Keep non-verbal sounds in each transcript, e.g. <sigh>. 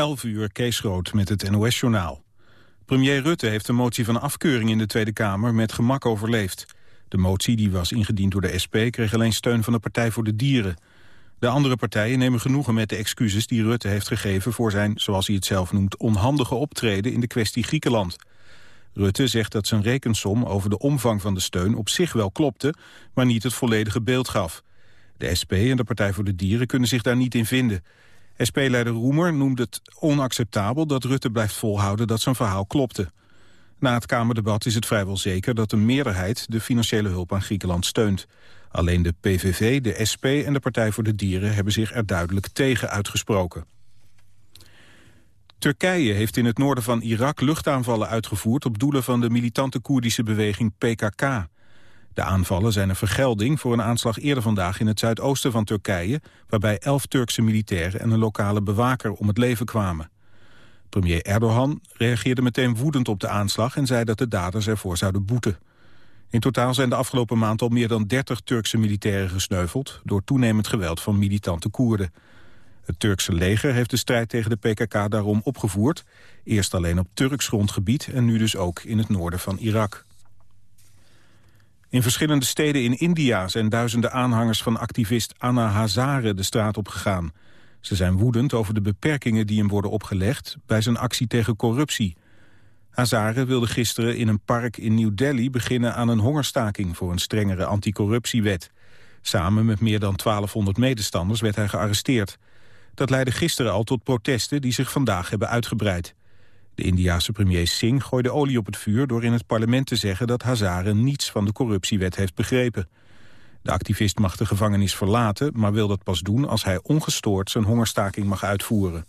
11 uur, Kees Rood met het NOS-journaal. Premier Rutte heeft de motie van afkeuring in de Tweede Kamer met gemak overleefd. De motie, die was ingediend door de SP, kreeg alleen steun van de Partij voor de Dieren. De andere partijen nemen genoegen met de excuses die Rutte heeft gegeven... voor zijn, zoals hij het zelf noemt, onhandige optreden in de kwestie Griekenland. Rutte zegt dat zijn rekensom over de omvang van de steun op zich wel klopte... maar niet het volledige beeld gaf. De SP en de Partij voor de Dieren kunnen zich daar niet in vinden... SP-leider Roemer noemde het onacceptabel dat Rutte blijft volhouden dat zijn verhaal klopte. Na het Kamerdebat is het vrijwel zeker dat de meerderheid de financiële hulp aan Griekenland steunt. Alleen de PVV, de SP en de Partij voor de Dieren hebben zich er duidelijk tegen uitgesproken. Turkije heeft in het noorden van Irak luchtaanvallen uitgevoerd op doelen van de militante Koerdische beweging PKK. De aanvallen zijn een vergelding voor een aanslag eerder vandaag in het zuidoosten van Turkije, waarbij elf Turkse militairen en een lokale bewaker om het leven kwamen. Premier Erdogan reageerde meteen woedend op de aanslag en zei dat de daders ervoor zouden boeten. In totaal zijn de afgelopen maand al meer dan 30 Turkse militairen gesneuveld door toenemend geweld van militante Koerden. Het Turkse leger heeft de strijd tegen de PKK daarom opgevoerd, eerst alleen op Turks grondgebied en nu dus ook in het noorden van Irak. In verschillende steden in India zijn duizenden aanhangers van activist Anna Hazare de straat op gegaan. Ze zijn woedend over de beperkingen die hem worden opgelegd bij zijn actie tegen corruptie. Hazare wilde gisteren in een park in New Delhi beginnen aan een hongerstaking voor een strengere anticorruptiewet. Samen met meer dan 1200 medestanders werd hij gearresteerd. Dat leidde gisteren al tot protesten die zich vandaag hebben uitgebreid. De Indiase premier Singh gooide olie op het vuur door in het parlement te zeggen dat Hazare niets van de corruptiewet heeft begrepen. De activist mag de gevangenis verlaten, maar wil dat pas doen als hij ongestoord zijn hongerstaking mag uitvoeren.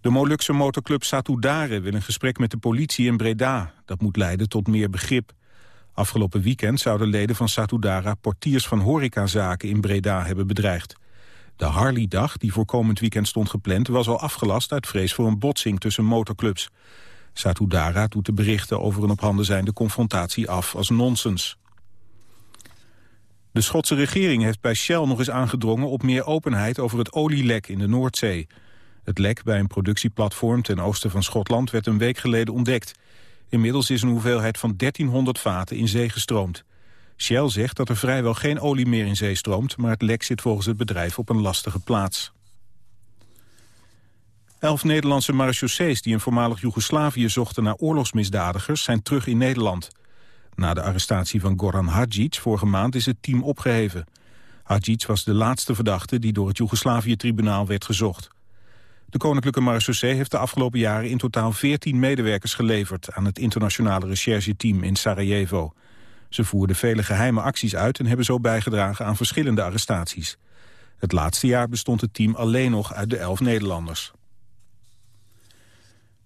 De Molukse motorclub Satudare wil een gesprek met de politie in Breda. Dat moet leiden tot meer begrip. Afgelopen weekend zouden leden van Satudara portiers van horecazaken in Breda hebben bedreigd. De Harley-dag, die voor komend weekend stond gepland... was al afgelast uit vrees voor een botsing tussen motorclubs. Satudara doet de berichten over een op handen zijnde confrontatie af als nonsens. De Schotse regering heeft bij Shell nog eens aangedrongen op meer openheid over het olielek in de Noordzee. Het lek bij een productieplatform ten oosten van Schotland werd een week geleden ontdekt. Inmiddels is een hoeveelheid van 1300 vaten in zee gestroomd. Shell zegt dat er vrijwel geen olie meer in zee stroomt... maar het lek zit volgens het bedrijf op een lastige plaats. Elf Nederlandse marechaussees die in voormalig Joegoslavië zochten naar oorlogsmisdadigers... zijn terug in Nederland. Na de arrestatie van Goran Hadjic vorige maand is het team opgeheven. Hadjic was de laatste verdachte die door het Joegoslavië-tribunaal werd gezocht. De Koninklijke Marechaussee heeft de afgelopen jaren in totaal 14 medewerkers geleverd... aan het internationale rechercheteam in Sarajevo. Ze voerden vele geheime acties uit en hebben zo bijgedragen aan verschillende arrestaties. Het laatste jaar bestond het team alleen nog uit de elf Nederlanders.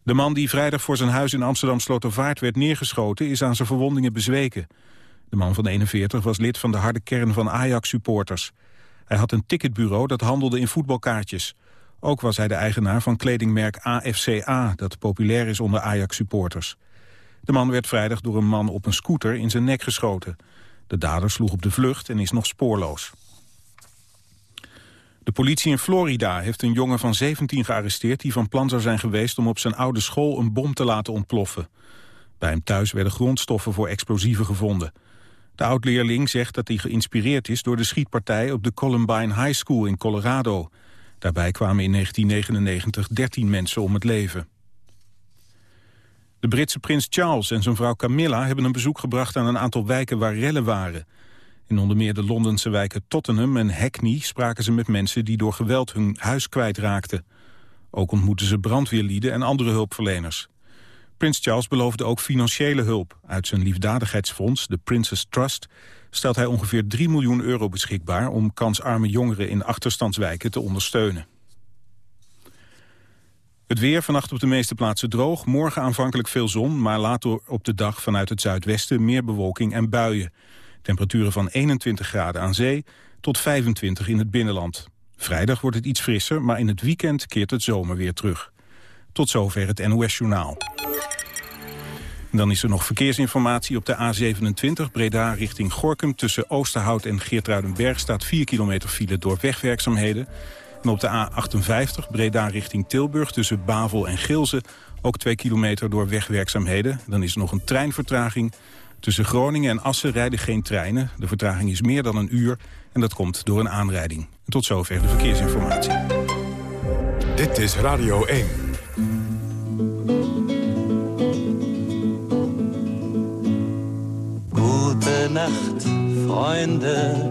De man die vrijdag voor zijn huis in Amsterdam Slotervaart werd neergeschoten... is aan zijn verwondingen bezweken. De man van 41 was lid van de harde kern van Ajax-supporters. Hij had een ticketbureau dat handelde in voetbalkaartjes. Ook was hij de eigenaar van kledingmerk AFCA... dat populair is onder Ajax-supporters. De man werd vrijdag door een man op een scooter in zijn nek geschoten. De dader sloeg op de vlucht en is nog spoorloos. De politie in Florida heeft een jongen van 17 gearresteerd... die van plan zou zijn geweest om op zijn oude school een bom te laten ontploffen. Bij hem thuis werden grondstoffen voor explosieven gevonden. De oud-leerling zegt dat hij geïnspireerd is door de schietpartij... op de Columbine High School in Colorado. Daarbij kwamen in 1999 13 mensen om het leven. De Britse prins Charles en zijn vrouw Camilla hebben een bezoek gebracht aan een aantal wijken waar rellen waren. In onder meer de Londense wijken Tottenham en Hackney spraken ze met mensen die door geweld hun huis kwijtraakten. Ook ontmoeten ze brandweerlieden en andere hulpverleners. Prins Charles beloofde ook financiële hulp. Uit zijn liefdadigheidsfonds, de Princess Trust, stelt hij ongeveer 3 miljoen euro beschikbaar om kansarme jongeren in achterstandswijken te ondersteunen. Het weer vannacht op de meeste plaatsen droog. Morgen aanvankelijk veel zon, maar later op de dag vanuit het zuidwesten meer bewolking en buien. Temperaturen van 21 graden aan zee tot 25 in het binnenland. Vrijdag wordt het iets frisser, maar in het weekend keert het zomer weer terug. Tot zover het NOS-journaal. Dan is er nog verkeersinformatie op de A27 Breda richting Gorkum. Tussen Oosterhout en Geertruidenberg staat 4 kilometer file door wegwerkzaamheden. En op de A58 Breda richting Tilburg tussen Bavel en Gilze... ook 2 kilometer door wegwerkzaamheden. Dan is er nog een treinvertraging. Tussen Groningen en Assen rijden geen treinen. De vertraging is meer dan een uur en dat komt door een aanrijding. tot zover de verkeersinformatie. Dit is Radio 1. Gute Nacht, Freunde.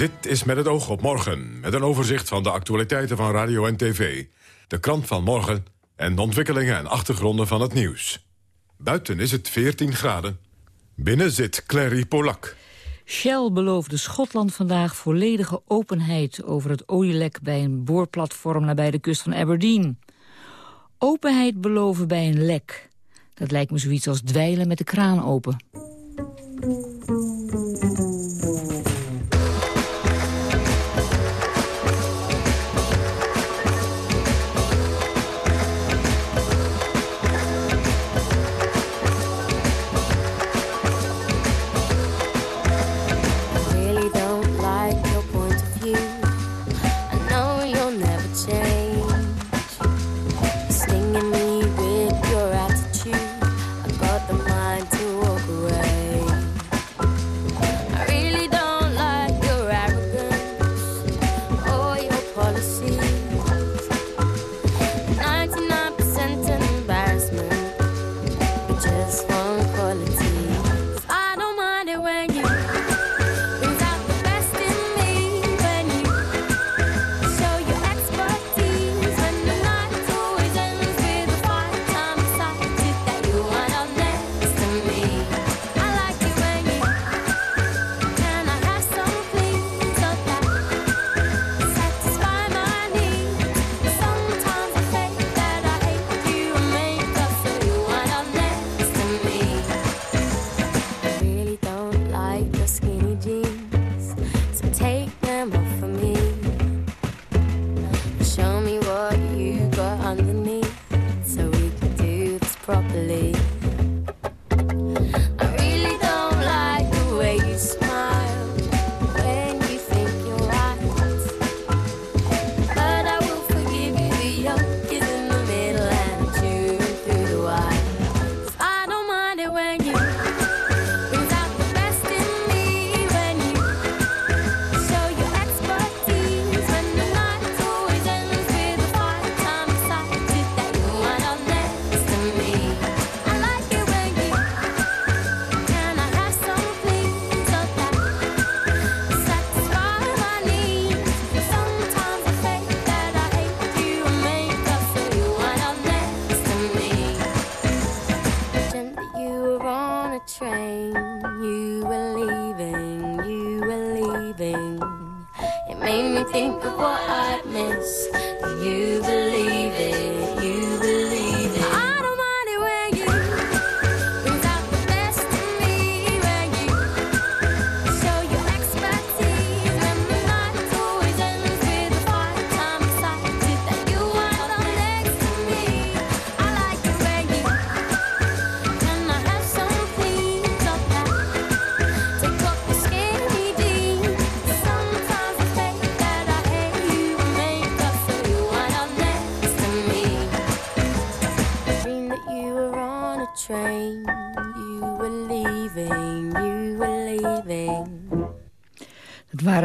Dit is met het oog op morgen, met een overzicht van de actualiteiten van radio en tv. De krant van morgen en de ontwikkelingen en achtergronden van het nieuws. Buiten is het 14 graden. Binnen zit Clary Polak. Shell beloofde Schotland vandaag volledige openheid over het olielek bij een boorplatform nabij de kust van Aberdeen. Openheid beloven bij een lek. Dat lijkt me zoiets als dweilen met de kraan open.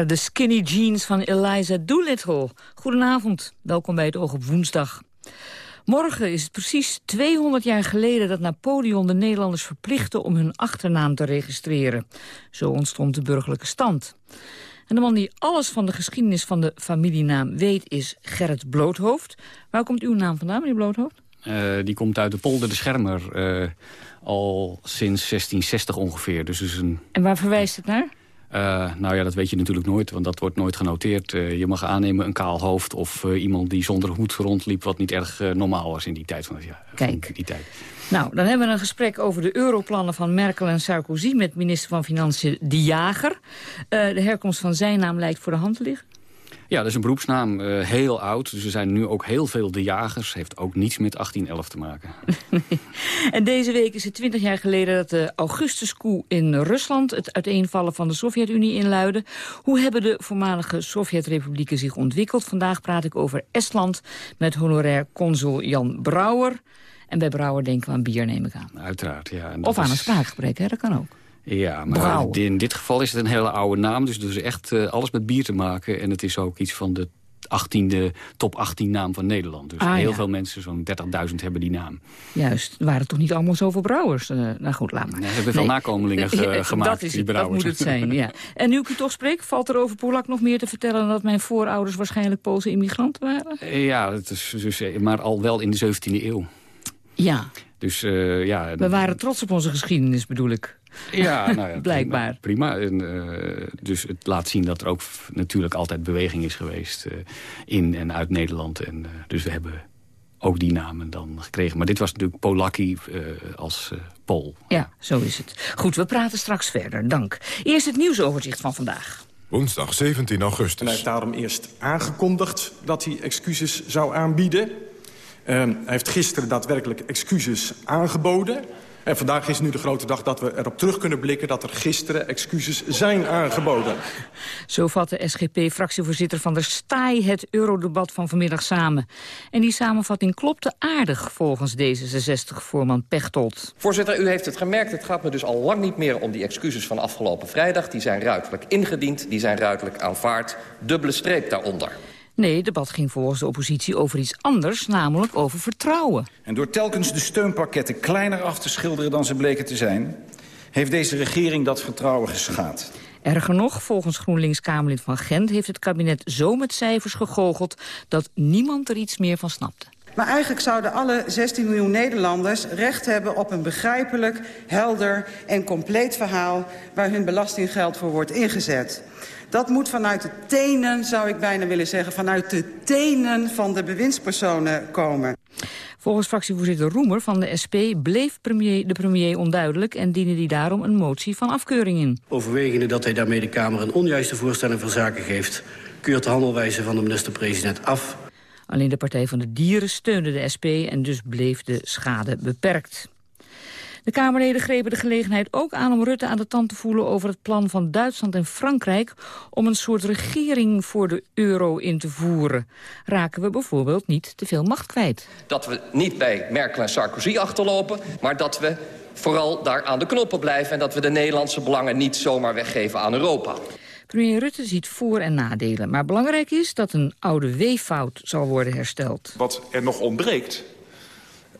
De skinny jeans van Eliza Doolittle. Goedenavond, welkom bij het Oog op Woensdag. Morgen is het precies 200 jaar geleden dat Napoleon de Nederlanders verplichtte om hun achternaam te registreren. Zo ontstond de burgerlijke stand. En de man die alles van de geschiedenis van de familienaam weet is Gerrit Bloothoofd. Waar komt uw naam vandaan, meneer Bloothoofd? Uh, die komt uit de polder de Schermer, uh, al sinds 1660 ongeveer. Dus is een... En waar verwijst het naar? Uh, nou ja, dat weet je natuurlijk nooit, want dat wordt nooit genoteerd. Uh, je mag aannemen een kaal hoofd of uh, iemand die zonder hoed rondliep... wat niet erg normaal was in die tijd. Van, ja, Kijk. Die tijd. Nou, dan hebben we een gesprek over de europlannen van Merkel en Sarkozy... met minister van Financiën De Jager. de herkomst van zijn naam lijkt voor de hand te liggen. Ja, dat is een beroepsnaam, uh, heel oud. Dus er zijn nu ook heel veel de jagers. Heeft ook niets met 1811 te maken. <laughs> en deze week is het 20 jaar geleden dat de Augustus-coup in Rusland... het uiteenvallen van de Sovjet-Unie inluidde. Hoe hebben de voormalige Sovjet-republieken zich ontwikkeld? Vandaag praat ik over Estland met honorair consul Jan Brouwer. En bij Brouwer denken we aan bier, neem ik aan. Uiteraard, ja. En of aan een spraakgebrek, hè? dat kan ook. Ja, maar in dit geval is het een hele oude naam. Dus is echt uh, alles met bier te maken. En het is ook iets van de 18e, top 18 naam van Nederland. Dus Ah, heel ja. veel mensen, zo'n 30.000, hebben die naam. Juist, er waren toch niet allemaal zoveel brouwers? Uh, nou goed, laat maar. Nee, ze hebben veel nakomelingen ge- <laughs> Ja, gemaakt, dat, is die het, dat brouwers. moet het zijn, ja. <laughs> En nu ik u toch spreek, valt er over Polak nog meer te vertellen... dan dat mijn voorouders waarschijnlijk Poolse immigranten waren? Eh, Ja, het is dus, eh, maar al wel in de 17e eeuw. Ja, Dus eh, ja... we waren trots op onze geschiedenis, bedoel ik. Ja, nou ja, <laughs> Blijkbaar. Prima. prima. En, eh, dus het laat zien dat er ook natuurlijk altijd beweging is geweest eh, in en uit Nederland. En, eh, dus we hebben ook die namen dan gekregen. Maar dit was natuurlijk Polaki eh, als Pool. Ja, zo is het. Goed, we praten straks verder, dank. Eerst het nieuwsoverzicht van vandaag. Woensdag 17 En hij augustus. heeft daarom eerst aangekondigd dat hij excuses zou aanbieden. Ehm, hij heeft gisteren daadwerkelijk excuses aangeboden. En vandaag is nu de grote dag dat we erop terug kunnen blikken... dat er gisteren excuses zijn aangeboden. Zo vatte SGP-fractievoorzitter Van der Staaij het eurodebat van vanmiddag samen. En die samenvatting klopte aardig volgens D66-voorman Pechtold. Voorzitter, u heeft het gemerkt. Het gaat me dus al lang niet meer om die excuses van afgelopen vrijdag. Die zijn ruidelijk ingediend, die zijn ruidelijk aanvaard. Dubbele streep daaronder. Nee, het debat ging volgens de oppositie over iets anders, namelijk over vertrouwen. En door telkens de steunpakketten kleiner af te schilderen dan ze bleken te zijn... heeft deze regering dat vertrouwen geschaad. Erger nog, volgens GroenLinks-Kamerlid van Gent heeft het kabinet zo met cijfers gegoocheld dat niemand er iets meer van snapte. Maar eigenlijk zouden alle 16 miljoen Nederlanders recht hebben op een begrijpelijk, helder en compleet verhaal waar hun belastinggeld voor wordt ingezet. Dat moet vanuit de tenen, zou ik bijna willen zeggen, vanuit de tenen van de bewindspersonen komen. Volgens fractievoorzitter Roemer van de SP bleef premier, de premier onduidelijk... en diende die daarom een motie van afkeuring in. Overwegende dat hij daarmee de Kamer een onjuiste voorstelling van zaken geeft... keurt de handelwijze van de minister-president af. Alleen de Partij van de Dieren steunde de SP en dus bleef de schade beperkt. De Kamerleden grepen de gelegenheid ook aan om Rutte aan de tand te voelen over het plan van Duitsland en Frankrijk om een soort regering voor de euro in te voeren. Raken we bijvoorbeeld niet te veel macht kwijt? Dat we niet bij Merkel en Sarkozy achterlopen, maar dat we vooral daar aan de knoppen blijven... en dat we de Nederlandse belangen niet zomaar weggeven aan Europa. Premier Rutte ziet voor- en nadelen, maar belangrijk is dat een oude weeffout zal worden hersteld. Wat er nog ontbreekt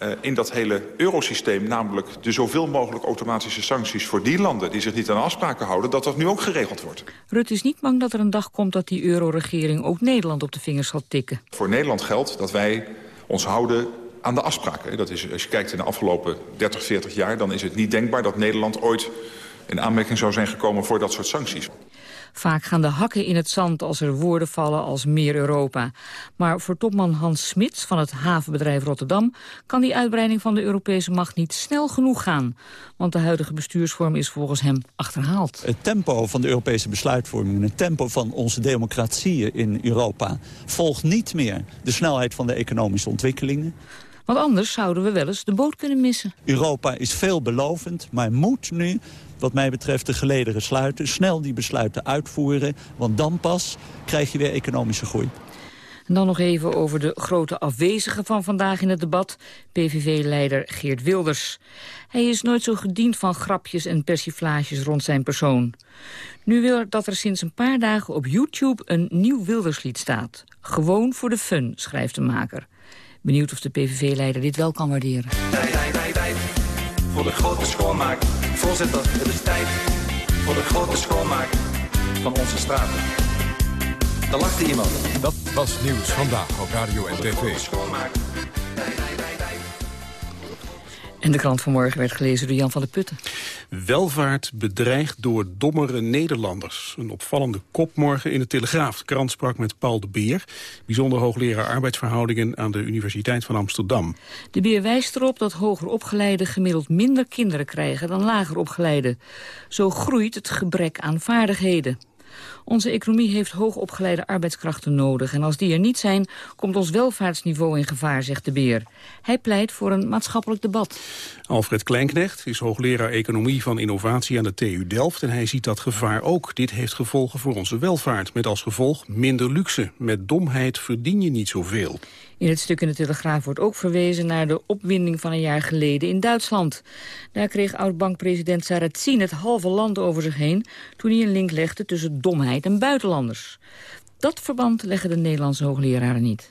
uh, in dat hele eurosysteem... namelijk de zoveel mogelijk automatische sancties voor die landen... die zich niet aan afspraken houden, dat dat nu ook geregeld wordt. Rutte is niet bang dat er een dag komt dat die euroregering ook Nederland op de vingers zal tikken. Voor Nederland geldt dat wij ons houden aan de afspraken. Dat is, als je kijkt in de afgelopen 30, 40 jaar... dan is het niet denkbaar dat Nederland ooit in aanmerking zou zijn gekomen voor dat soort sancties. Vaak gaan de hakken in het zand als er woorden vallen als meer Europa. Maar voor topman Hans Smits van het havenbedrijf Rotterdam... kan die uitbreiding van de Europese macht niet snel genoeg gaan. Want de huidige bestuursvorm is volgens hem achterhaald. Het tempo van de Europese besluitvorming... het tempo van onze democratieën in Europa... volgt niet meer de snelheid van de economische ontwikkelingen. Want anders zouden we wel eens de boot kunnen missen. Europa is veelbelovend, maar moet nu wat mij betreft de gelederen sluiten. Snel die besluiten uitvoeren, want dan pas krijg je weer economische groei. En dan nog even over de grote afwezige van vandaag in het debat. PVV-leider Geert Wilders. Hij is nooit zo gediend van grapjes en persiflages rond zijn persoon. Nu wil dat er sinds een paar dagen op YouTube een nieuw Wilderslied staat. Gewoon voor de fun, schrijft de maker. Benieuwd of de PVV-leider dit wel kan waarderen. Wij, wij, wij, wij, voor de grote schoonmaak. Voorzitter, het is tijd voor de grote schoonmaak van onze straten. Er lachte iemand. Dat was Nieuws Vandaag op Radio en TV. En de krant van morgen werd gelezen door Jan van der Putten. Welvaart bedreigd door dommere Nederlanders. Een opvallende kop morgen in de Telegraaf. De krant sprak met Paul de Beer, bijzonder hoogleraar arbeidsverhoudingen aan de Universiteit van Amsterdam. De Beer wijst erop dat hoger opgeleiden gemiddeld minder kinderen krijgen dan lager opgeleiden. Zo groeit het gebrek aan vaardigheden. Onze economie heeft hoogopgeleide arbeidskrachten nodig. En als die er niet zijn, komt ons welvaartsniveau in gevaar, zegt de Beer. Hij pleit voor een maatschappelijk debat. Alfred Kleinknecht is hoogleraar economie van innovatie aan de TU Delft. En hij ziet dat gevaar ook. Dit heeft gevolgen voor onze welvaart. Met als gevolg minder luxe. Met domheid verdien je niet zoveel. In het stuk in de Telegraaf wordt ook verwezen naar de opwinding van een jaar geleden in Duitsland. Daar kreeg oud-bankpresident Sarrazin het halve land over zich heen... toen hij een link legde tussen domheid en buitenlanders. Dat verband leggen de Nederlandse hoogleraren niet.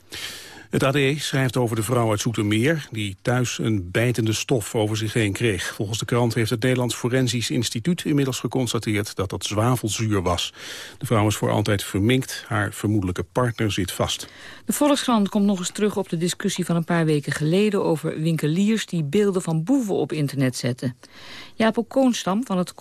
Het AD schrijft over de vrouw uit Zoetermeer... die thuis een bijtende stof over zich heen kreeg. Volgens de krant heeft het Nederlands Forensisch Instituut... inmiddels geconstateerd dat dat zwavelzuur was. De vrouw is voor altijd verminkt. Haar vermoedelijke partner zit vast. De Volkskrant komt nog eens terug op de discussie van een paar weken geleden... over winkeliers die beelden van boeven op internet zetten. Jaap Koonstam van het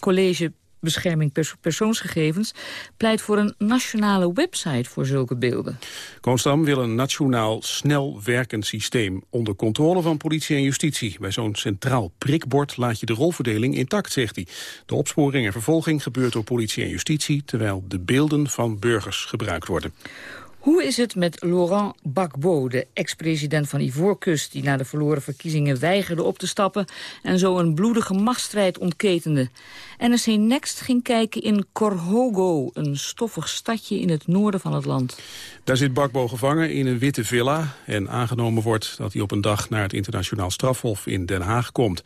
College bescherming persoonsgegevens... pleit voor een nationale website voor zulke beelden. Koonstam wil een nationaal snel werkend systeem... onder controle van politie en justitie. Bij zo'n centraal prikbord laat je de rolverdeling intact, zegt hij. De opsporing en vervolging gebeurt door politie en justitie... terwijl de beelden van burgers gebruikt worden. Hoe is het met Laurent Gbagbo, de ex-president van Ivoorkust... die na de verloren verkiezingen weigerde op te stappen... en zo een bloedige machtsstrijd ontketende? NRC Next ging kijken in Korhogo, een stoffig stadje in het noorden van het land. Daar zit Bakbo gevangen in een witte villa... en aangenomen wordt dat hij op een dag naar het internationaal strafhof in Den Haag komt.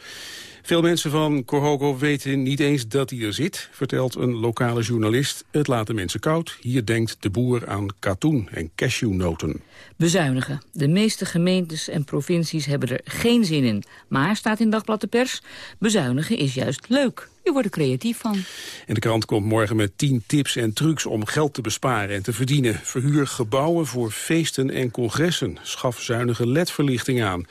Veel mensen van Korhogo weten niet eens dat hij er zit, vertelt een lokale journalist. Het laat de mensen koud. Hier denkt de boer aan katoen en cashewnoten. Bezuinigen. De meeste gemeentes en provincies hebben er geen zin in. Maar, staat in Dagblad de Pers, bezuinigen is juist leuk. Je wordt er creatief van. En de krant komt morgen met 10 tips en trucs om geld te besparen en te verdienen. Verhuur gebouwen voor feesten en congressen. Schaf zuinige ledverlichting aan.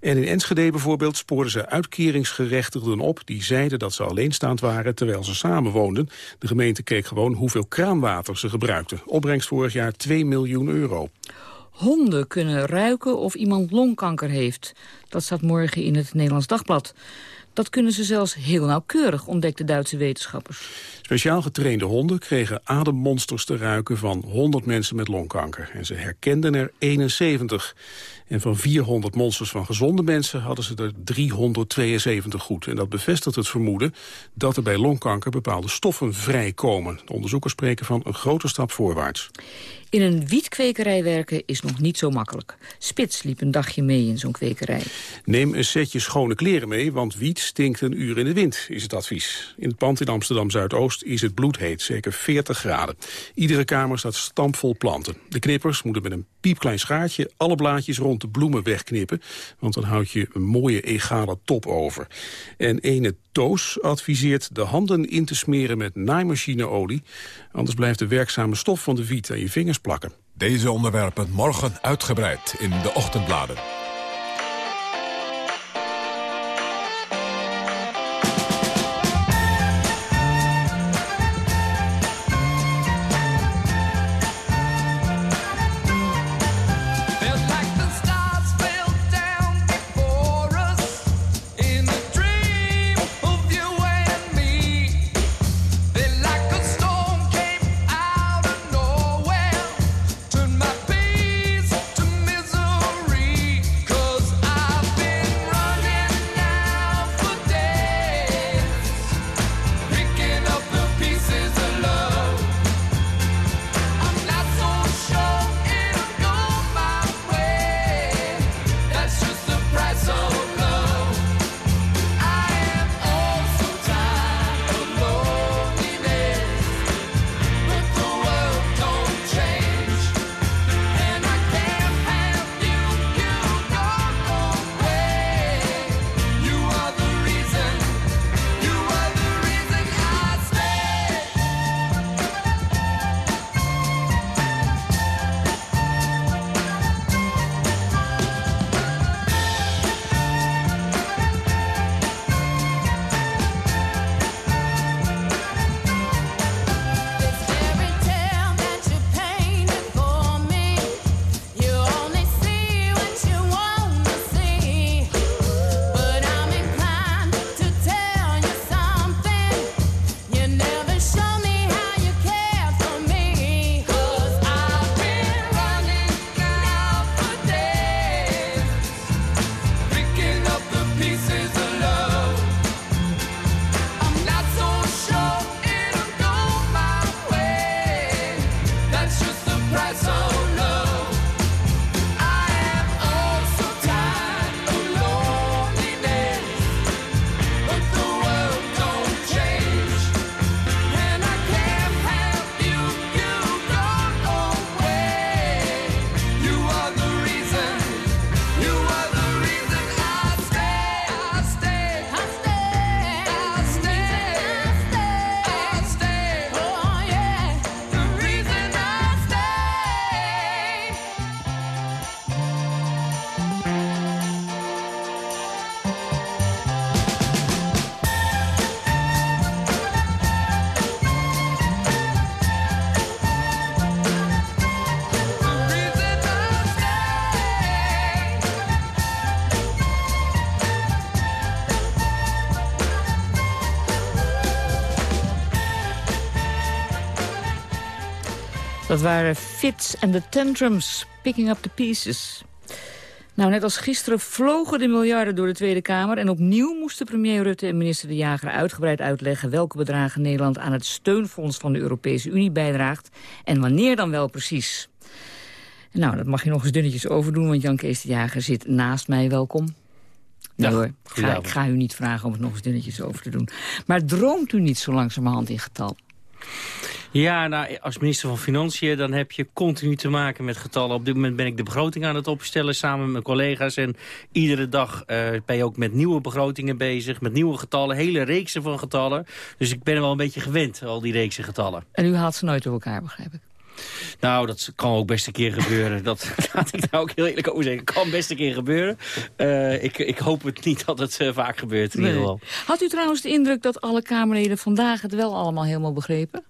En in Enschede bijvoorbeeld spoorden ze uitkeringsgerechtigden op... die zeiden dat ze alleenstaand waren terwijl ze samenwoonden. De gemeente keek gewoon hoeveel kraanwater ze gebruikten. Opbrengst vorig jaar 2 miljoen euro. Honden kunnen ruiken of iemand longkanker heeft. Dat staat morgen in het Nederlands Dagblad. Dat kunnen ze zelfs heel nauwkeurig, ontdekten Duitse wetenschappers. Speciaal getrainde honden kregen ademmonsters te ruiken van 100 mensen met longkanker. En ze herkenden er 71. En van 400 monsters van gezonde mensen hadden ze er 372 goed. En dat bevestigt het vermoeden dat er bij longkanker bepaalde stoffen vrijkomen. De onderzoekers spreken van een grote stap voorwaarts. In een wietkwekerij werken is nog niet zo makkelijk. Spits liep een dagje mee in zo'n kwekerij. Neem een setje schone kleren mee, want wiet stinkt een uur in de wind, is het advies. In het pand in Amsterdam-Zuidoost is het bloedheet, zeker 40 graden. Iedere kamer staat stampvol planten. De knippers moeten met een piepklein schaartje alle blaadjes rond de bloemen wegknippen, want dan houd je een mooie egale top over. En ene Toos adviseert de handen in te smeren met naaimachineolie, anders blijft de werkzame stof van de wiet aan je vingers plakken. Deze onderwerpen morgen uitgebreid in de ochtendbladen. Dat waren Fits and the Tantrums, Picking Up the Pieces. Nou, net als gisteren vlogen de miljarden door de Tweede Kamer... en opnieuw moesten premier Rutte en minister De Jager uitgebreid uitleggen... welke bedragen Nederland aan het steunfonds van de Europese Unie bijdraagt... en wanneer dan wel precies. Nou, dat mag je nog eens dunnetjes overdoen, want Jan Kees de Jager zit naast mij. Welkom. Nee hoor, ga, ik ga u niet vragen om het nog eens dunnetjes over te doen. Maar droomt u niet zo langzamerhand in getal? Ja, nou, als minister van Financiën dan heb je continu te maken met getallen. Op dit moment ben ik de begroting aan het opstellen samen met mijn collega's. En iedere dag uh, ben je ook met nieuwe begrotingen bezig, met nieuwe getallen. Hele reeksen van getallen. Dus ik ben er wel een beetje gewend, al die reeksen getallen. En u haalt ze nooit door elkaar, begrijp ik? Nou, dat kan ook best een keer gebeuren. Dat <laughs> laat ik daar ook heel eerlijk over zeggen. Kan best een keer gebeuren. Uh, ik, ik hoop het niet dat het uh, vaak gebeurt in ieder geval. Had u trouwens de indruk dat alle Kamerleden vandaag het wel allemaal helemaal begrepen?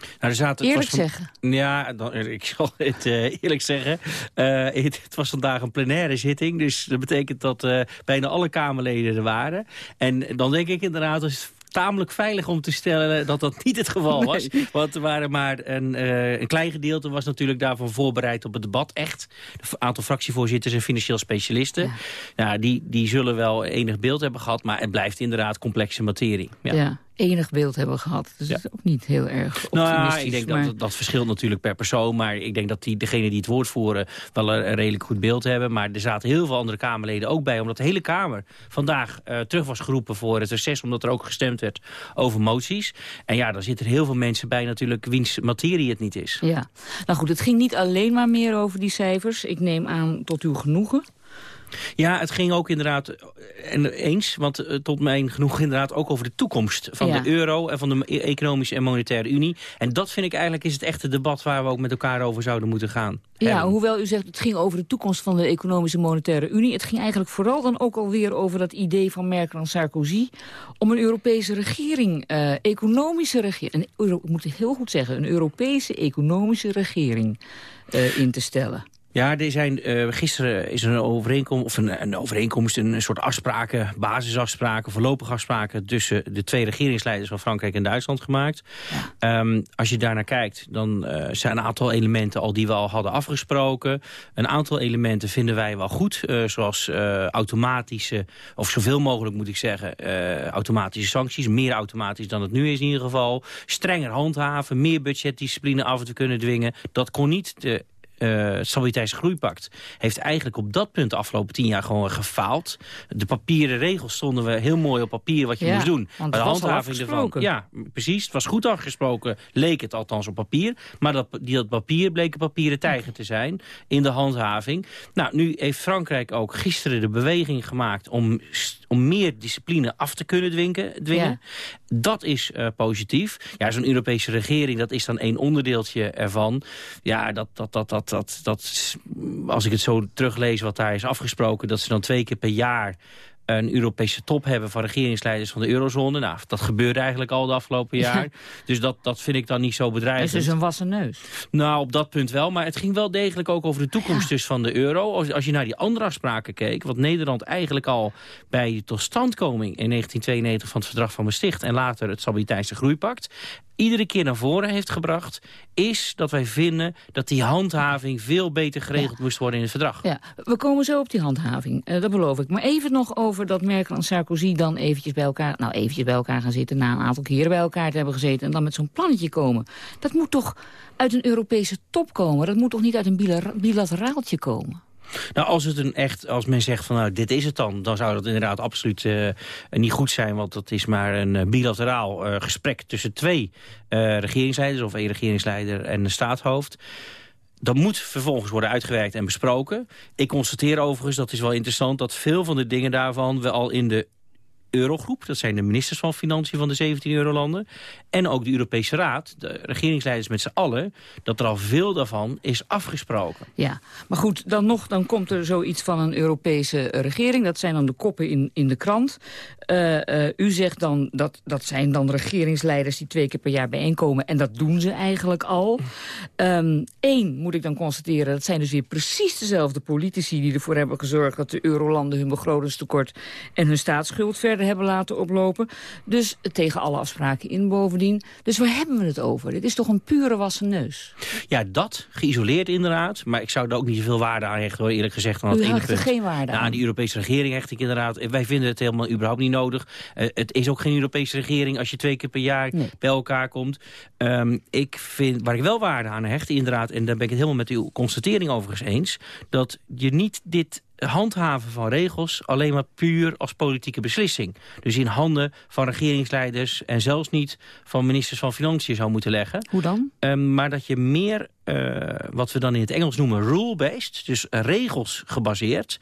Nou, er zaten, eerlijk het zeggen. Ja, dan, ik zal het uh, eerlijk zeggen. Uh, het, het, was vandaag een plenaire zitting. Dus dat betekent dat uh, bijna alle Kamerleden er waren. En dan denk ik inderdaad... Als tamelijk veilig om te stellen dat dat niet het geval was. Nee. Want er waren maar een, uh, een klein gedeelte was natuurlijk daarvan voorbereid op het debat. Echt. Een aantal fractievoorzitters en financieel specialisten. Ja. ja. die, die zullen wel enig beeld hebben gehad. Maar het blijft inderdaad complexe materie. Ja. ja enig beeld hebben gehad. Dus ja. dat is ook niet heel erg optimistisch. Nou, ik denk maar... dat dat verschilt natuurlijk per persoon. Maar ik denk dat die, degenen die het woord voeren wel een, een, redelijk goed beeld hebben. Maar er zaten heel veel andere Kamerleden ook bij. Omdat de hele Kamer vandaag uh, terug was geroepen voor het reces. Omdat er ook gestemd werd over moties. En ja, daar zitten heel veel mensen bij natuurlijk wiens materie het niet is. Ja, nou goed, het ging niet alleen maar meer over die cijfers. Ik neem aan tot uw genoegen. Ja, het ging ook inderdaad en eens, want uh, tot mijn genoeg inderdaad ook over de toekomst van ja. de euro en van de Economische en Monetaire Unie. En dat vind ik eigenlijk is het echte debat waar we ook met elkaar over zouden moeten gaan. Ja, hebben. hoewel u zegt het ging over de toekomst van de Economische en Monetaire Unie. Het ging eigenlijk vooral dan ook alweer over dat idee van Merkel en Sarkozy om een Europese regering, uh, economische regering, ik moet het heel goed zeggen, een Europese economische regering uh, in te stellen. Ja, er zijn, uh, gisteren is er een overeenkomst, of een, een, overeenkomst, een soort afspraken, basisafspraken, voorlopige afspraken tussen de twee regeringsleiders van Frankrijk en Duitsland gemaakt. Ja. Um, als je daarnaar kijkt, dan uh, zijn een aantal elementen al die we al hadden afgesproken. Een aantal elementen vinden wij wel goed, uh, zoals automatische, of zoveel mogelijk moet ik zeggen, automatische sancties. Meer automatisch dan het nu is in ieder geval. Strenger handhaven, meer budgetdiscipline af te kunnen dwingen. Dat kon niet de uh, stabiliteitsgroeipact heeft eigenlijk op dat punt de afgelopen tien jaar gewoon gefaald. De papieren regels stonden we heel mooi op papier wat je ja, moest doen. Maar de handhaving ervan. Ja, precies. Het was goed afgesproken, leek het althans op papier. Maar dat, die, dat papier bleken papieren tijger te zijn in de handhaving. Nou, nu heeft Frankrijk ook gisteren de beweging gemaakt om, om meer discipline af te kunnen dwingen. dwingen. Ja. Dat is uh, positief. Ja, zo'n Europese regering, dat is dan één onderdeeltje ervan. Ja, dat, dat, dat, dat dat, dat, als ik het zo teruglees wat daar is afgesproken... dat ze dan twee keer per jaar een Europese top hebben van regeringsleiders van de eurozone. Nou, dat gebeurde eigenlijk al de afgelopen <laughs> jaar. Dus dat, dat vind ik dan niet zo bedreigend. Het is dus een wassen neus. Nou, op dat punt wel. Maar het ging wel degelijk ook over de toekomst ja. dus van de euro. Als, als je naar die andere afspraken keek... wat Nederland eigenlijk al bij de totstandkoming in 1992 van het verdrag van Maastricht... en later het Stabiliteits- en Groeipact iedere keer naar voren heeft gebracht... is dat wij vinden dat die handhaving veel beter geregeld ja. moest worden in het verdrag. Ja, we komen zo op die handhaving, uh, dat beloof ik. Maar even nog over dat Merkel en Sarkozy dan eventjes bij elkaar... nou, eventjes bij elkaar gaan zitten, na een aantal keren bij elkaar te hebben gezeten... en dan met zo'n plannetje komen. Dat moet toch uit een Europese top komen? Dat moet toch niet uit een bilateraaltje komen? Nou, als het een echt, als men zegt van nou, dit is het dan, dan zou dat inderdaad absoluut uh, niet goed zijn, want dat is maar een uh, bilateraal uh, gesprek tussen twee regeringsleiders of een regeringsleider en een staatshoofd. Dat moet vervolgens worden uitgewerkt en besproken. Ik constateer overigens, dat is wel interessant, dat veel van de dingen daarvan we al in de Eurogroep. Dat zijn de ministers van Financiën van de 17 eurolanden. En ook de Europese Raad, de regeringsleiders met z'n allen... dat er al veel daarvan is afgesproken. Ja, maar goed, dan nog dan komt er zoiets van een Europese regering. Dat zijn dan de koppen in, in de krant. Uh, uh, u zegt dan, dat, dat zijn dan regeringsleiders die twee keer per jaar bijeenkomen. En dat doen ze eigenlijk al. Eén, um, moet ik dan constateren, dat zijn dus weer precies dezelfde politici... die ervoor hebben gezorgd dat de eurolanden hun begrotingstekort en hun staatsschuld verder hebben laten oplopen. Dus tegen alle afspraken in bovendien. Dus waar hebben we het over? Dit is toch een pure wassen neus? Ja, dat, geïsoleerd inderdaad. Maar ik zou daar ook niet zoveel waarde aan hechten, hoor, eerlijk gezegd. Aan U hecht er geen waarde Nou, aan? die Europese regering hecht ik inderdaad. Wij vinden het helemaal überhaupt niet nodig. Eh, het is ook geen Europese regering als je twee keer per jaar bij elkaar komt. Ehm, ik vind, waar ik wel waarde aan hecht, inderdaad... en daar ben ik het helemaal met uw constatering overigens eens... dat je niet dit handhaven van regels alleen maar puur als politieke beslissing. Dus in handen van regeringsleiders en zelfs niet van ministers van Financiën zou moeten leggen. Hoe dan? Ehm, maar dat je meer, eh, wat we dan in het Engels noemen rule-based, dus regels gebaseerd,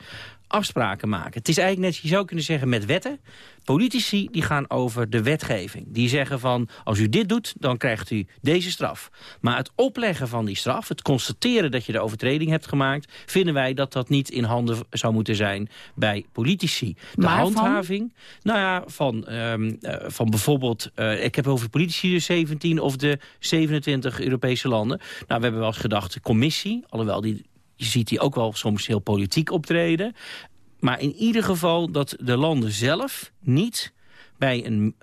afspraken maken. Het is eigenlijk net, je zou kunnen zeggen, met wetten. Politici die gaan over de wetgeving. Die zeggen van, als u dit doet, dan krijgt u deze straf. Maar het opleggen van die straf, het constateren dat je de overtreding hebt gemaakt... vinden wij dat dat niet in handen zou moeten zijn bij politici. De Maar van? handhaving, nou ja, van, ehm, eh, van bijvoorbeeld... eh, ik heb over politici de 17 of de 27 Europese landen. Nou, we hebben wel eens gedacht, de commissie, alhoewel die... Je ziet die ook wel soms heel politiek optreden. Maar in ieder geval dat de landen zelf niet bij een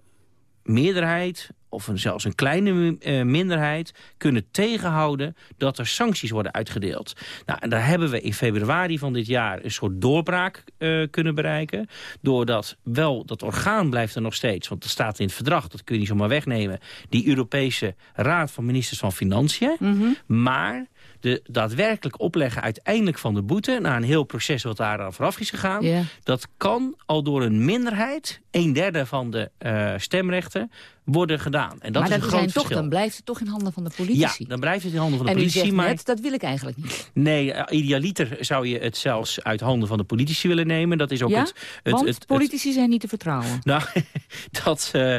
meerderheid of een, zelfs een kleine eh, minderheid kunnen tegenhouden dat er sancties worden uitgedeeld. Nou, en daar hebben we in februari van dit jaar een soort doorbraak eh, kunnen bereiken. Doordat wel, dat orgaan blijft er nog steeds, want dat staat in het verdrag, dat kun je niet zomaar wegnemen, die Europese Raad van Ministers van Financiën. Maar de daadwerkelijk opleggen uiteindelijk van de boete... na een heel proces wat daar aan vooraf is gegaan... Ja. dat kan al door een minderheid, een derde van de eh, stemrechten... worden gedaan. En dat maar is dat een groot toch, dan blijft het toch in handen van de ja, politici. dan blijft het in handen van de en politici. maar net, dat wil ik eigenlijk niet. Nee, eh, idealiter zou je het zelfs uit handen van de politici willen nemen. Dat is ook ja? het, het, Want het, het- politici zijn niet te vertrouwen. nou, <laughs> dat eh,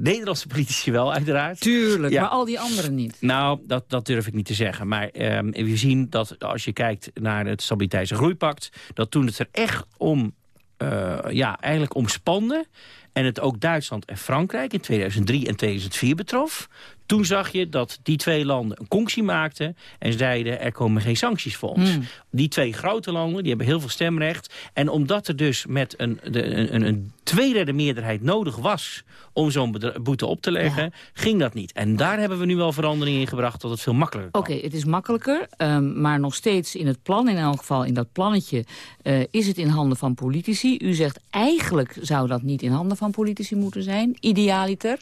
Nederlandse politici wel, uiteraard. Tuurlijk, Ja. maar al die anderen niet. Nou, dat, dat durf ik niet te zeggen. Maar ehm, we zien dat als je kijkt naar het Stabiliteits- en Groeipact... dat toen het er echt om, eh, ja, eigenlijk om spande... en het ook Duitsland en Frankrijk in 2003 en 2004 betrof... toen zag je dat die twee landen een conctie maakten... en zeiden, er komen geen sancties voor ons. Hmm. Die twee grote landen, die hebben heel veel stemrecht. En omdat er dus met een, de, een, een tweederde meerderheid nodig was... om zo'n boete op te leggen, ging dat niet. En daar hebben we nu wel verandering in gebracht... dat het veel makkelijker Oké, het is makkelijker, ehm, maar nog steeds in het plan, in elk geval in dat plannetje, eh, is het in handen van politici. U zegt eigenlijk zou dat niet in handen van politici moeten zijn, idealiter.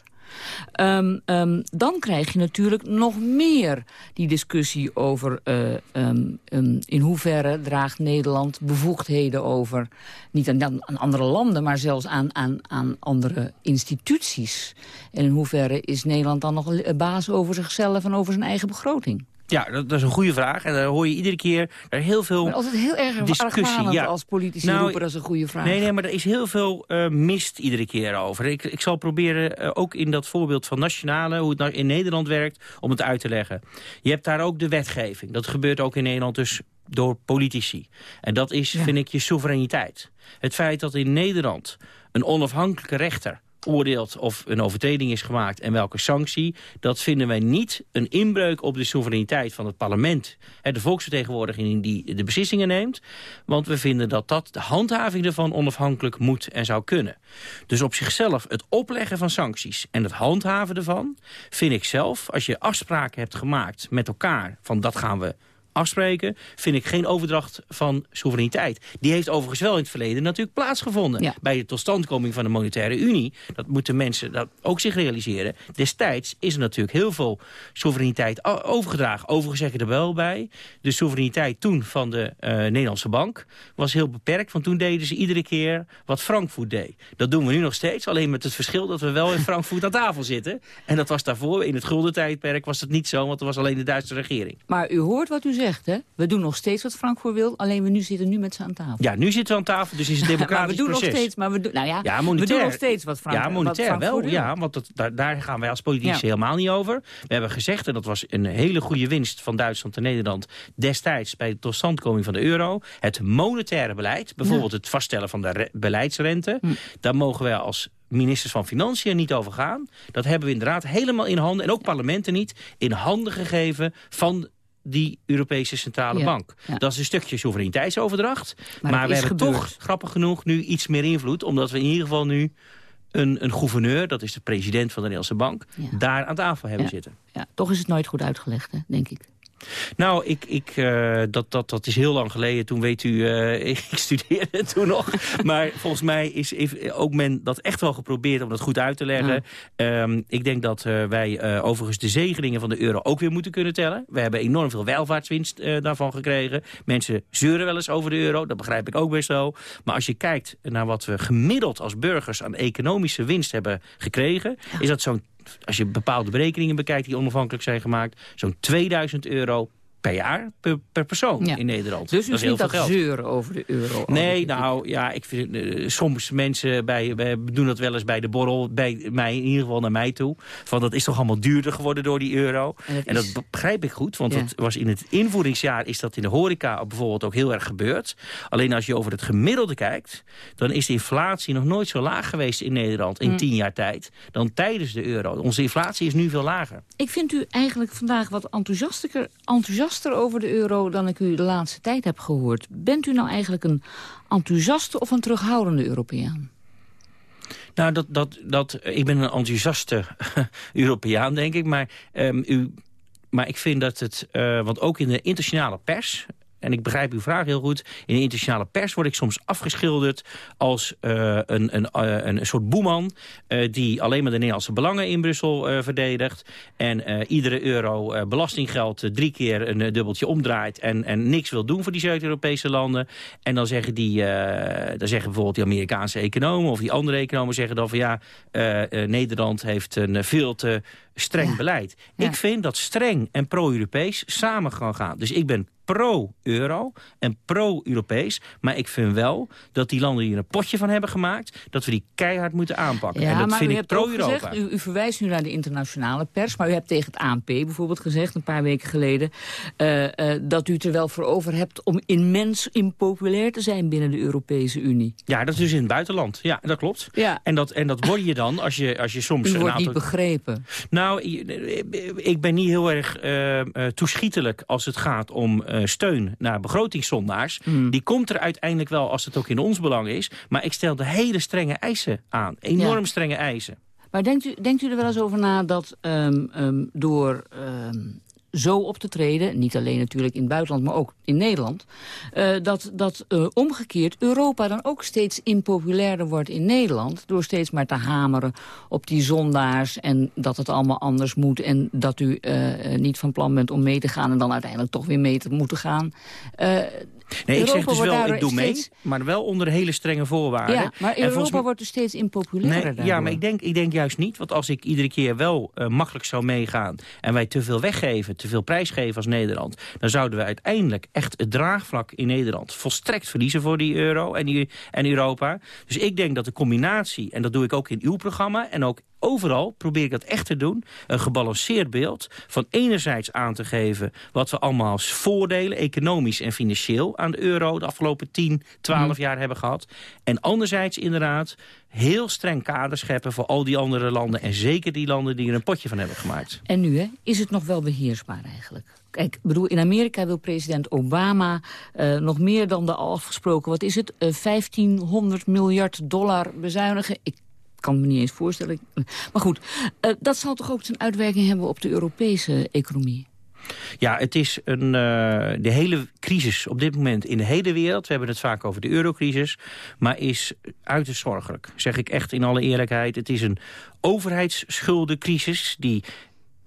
Ehm, ehm, dan krijg je natuurlijk nog meer die discussie over eh, ehm, in hoeverre draagt Nederland bevoegdheden over, niet aan, aan andere landen, maar zelfs aan, aan, aan andere instituties. En in hoeverre is Nederland dan nog baas over zichzelf en over zijn eigen begroting? Ja, dat, dat is een goede vraag. En daar hoor je iedere keer er heel veel Maar altijd heel erg discussie. Ja. als politici Nou, roepen, dat is een goede vraag. Nee, nee, maar er is heel veel eh, mist iedere keer over. Ik, ik zal proberen, eh, ook in dat voorbeeld van Nationale... hoe het nou in Nederland werkt, om het uit te leggen. Je hebt daar ook de wetgeving. Dat gebeurt ook in Nederland dus door politici. En dat is, vind ik, je soevereiniteit. Het feit dat in Nederland een onafhankelijke rechter oordeelt of een overtreding is gemaakt en welke sanctie, dat vinden wij niet een inbreuk op de soevereiniteit van het parlement, de volksvertegenwoordiging die de beslissingen neemt, want we vinden dat dat de handhaving ervan onafhankelijk moet en zou kunnen. Dus op zichzelf het opleggen van sancties en het handhaven ervan, vind ik zelf, als je afspraken hebt gemaakt met elkaar, van dat gaan we afspreken, vind ik geen overdracht van soevereiniteit. Die heeft overigens wel in het verleden natuurlijk plaatsgevonden. Bij de totstandkoming van de Monetaire Unie. Dat moeten mensen dat ook zich realiseren. Destijds is er natuurlijk heel veel soevereiniteit overgedragen. Overigens zeg ik er wel bij. De soevereiniteit toen van de eh, Nederlandse bank was heel beperkt. Want toen deden ze iedere keer wat Frankfurt deed. Dat doen we nu nog steeds. Alleen met het verschil dat we wel in <laughs> Frankfurt aan tafel zitten. En dat was daarvoor, in het guldentijdperk, was het niet zo. Want er was alleen de Duitse regering. Maar u hoort wat u zegt, hè? We doen nog steeds wat Frankfurt wil, alleen we nu zitten nu met ze aan tafel. Ja, nu zitten we aan tafel, dus is het <laughs> democratisch maar we doen proces. nog steeds, maar we doen, nou ja, Ja, we doen nog steeds wat Frank Ja, monetair wel. Ja, want dat, daar, daar gaan wij als politici helemaal niet over. We hebben gezegd, en dat was een hele goede winst van Duitsland en Nederland... destijds bij de totstandkoming van de euro... het monetaire beleid, bijvoorbeeld het vaststellen van de re- beleidsrente... Hm. daar mogen wij als ministers van Financiën niet over gaan. Dat hebben we inderdaad helemaal in handen, en ook parlementen niet... in handen gegeven van die Europese Centrale Ja, Bank. ja. Dat is een stukje soevereiniteitsoverdracht. Maar Maar, we hebben gebeurd. toch, grappig genoeg, nu iets meer invloed. Omdat we in ieder geval nu een, een gouverneur, dat is de president van de Nederlandse Bank... daar aan tafel hebben zitten. Ja, toch is het nooit goed uitgelegd, hè, denk ik. Nou, ik, ik, eh, dat, dat, dat is heel lang geleden. Toen weet u, eh, <laughs> ik studeerde toen nog. <laughs> Maar volgens mij is heeft ook men dat echt wel geprobeerd om dat goed uit te leggen. Ehm, ik denk dat eh, wij overigens de zegeningen van de euro ook weer moeten kunnen tellen. We hebben enorm veel welvaartswinst daarvan gekregen. Mensen zeuren wel eens over de euro, dat begrijp ik ook best wel. Maar als je kijkt naar wat we gemiddeld als burgers aan economische winst hebben gekregen... is dat zo'n als je bepaalde berekeningen bekijkt die onafhankelijk zijn gemaakt... zo'n 2000 euro per jaar per, per persoon Ja. in Nederland. Dus u dat is heel vindt veel dat geld. zeuren over de euro? Nee, nou ja, ik vind, eh, soms mensen bij, bij, doen dat wel eens bij de borrel, bij mij, in ieder geval naar mij toe. Van dat is toch allemaal duurder geworden door die euro. En dat En dat is- begrijp ik goed, want Ja. dat was in het invoeringsjaar is dat in de horeca bijvoorbeeld ook heel erg gebeurd. Alleen als je over het gemiddelde kijkt, dan is de inflatie nog nooit zo laag geweest in Nederland in Mm. tien jaar tijd dan tijdens de euro. Onze inflatie is nu veel lager. Ik vind u eigenlijk vandaag wat enthousiaster, enthousiaster over de euro... dan ik u de laatste tijd heb gehoord. Bent u nou eigenlijk een enthousiaste of een terughoudende Europeaan? Nou, dat, dat, dat, ik ben een enthousiaste <laughs> Europeaan, denk ik. Maar, ehm, u, maar ik vind dat het... eh, want ook in de internationale pers... En ik begrijp uw vraag heel goed. In de internationale pers word ik soms afgeschilderd als eh, een, een, eh, een soort boeman... eh, die alleen maar de Nederlandse belangen in Brussel verdedigt. En iedere euro belastinggeld drie keer een dubbeltje omdraait... En, en niks wil doen voor die Zuid-Europese landen. En dan zeggen, die, dan zeggen bijvoorbeeld die Amerikaanse economen... of die andere economen zeggen dan van ja... Nederland heeft een veel te streng beleid. Ik vind dat streng en pro-Europees samen gaan gaan. Dus ik ben pro-euro en pro-Europees. Maar ik vind wel dat die landen die er een potje van hebben gemaakt... dat we die keihard moeten aanpakken. en dat maar vind u ik pro-Europa. gezegd, u, u verwijst nu naar de internationale pers... maar u hebt tegen het ANP bijvoorbeeld gezegd, een paar weken geleden... eh, eh, dat u het er wel voor over hebt om immens impopulair te zijn binnen de Europese Unie. Ja, dat is dus in het buitenland. Ja, dat klopt. Ja. En, dat, en dat word je dan als je, als je soms... U een wordt aantal... niet begrepen. Nou, ik ben niet heel erg eh, toeschietelijk als het gaat om eh, steun naar begrotingszondaars. Hmm. Die komt er uiteindelijk wel als het ook in ons belang is. Maar ik stel de hele strenge eisen aan. Enorm Ja. strenge eisen. Maar denkt u, denkt u er wel eens over na dat ehm, ehm, door ehm, zo op te treden... niet alleen natuurlijk in het buitenland, maar ook in Nederland... eh, dat, dat eh, omgekeerd Europa dan ook steeds impopulairder wordt in Nederland... door steeds maar te hameren op die zondaars... en dat het allemaal anders moet... en dat u eh, niet van plan bent om mee te gaan... en dan uiteindelijk toch weer mee te moeten gaan... Nee, ik Europa zeg dus wel, ik doe mee, maar wel onder hele strenge voorwaarden. Ja, maar Europa wordt dus steeds impopulairder Nee, ja, maar ik denk, ik denk juist niet. Want als ik iedere keer wel eh, makkelijk zou meegaan... en wij te veel weggeven, te veel prijs geven als Nederland... dan zouden we uiteindelijk echt het draagvlak in Nederland... volstrekt verliezen voor die euro en, die, en Europa. Dus ik denk dat de combinatie, en dat doe ik ook in uw programma... en ook overal probeer ik dat echt te doen... een gebalanceerd beeld van enerzijds aan te geven... wat we allemaal als voordelen, economisch en financieel... aan de euro de afgelopen 10, 12 jaar hebben gehad. En anderzijds inderdaad heel streng kader scheppen... voor al die andere landen en zeker die landen die er een potje van hebben gemaakt. En nu, hè, is het nog wel beheersbaar eigenlijk? Kijk, ik bedoel, in Amerika wil president Obama eh, nog meer dan de afgesproken... wat is het, eh, 1500 miljard dollar bezuinigen. Ik kan me niet eens voorstellen. Maar goed, eh, dat zal toch ook zijn uitwerking hebben op de Europese economie? Ja, het is een, eh, de hele crisis op dit moment in de hele wereld... we hebben het vaak over de eurocrisis... maar is uiterst zorgelijk, zeg ik echt in alle eerlijkheid. Het is een overheidsschuldencrisis die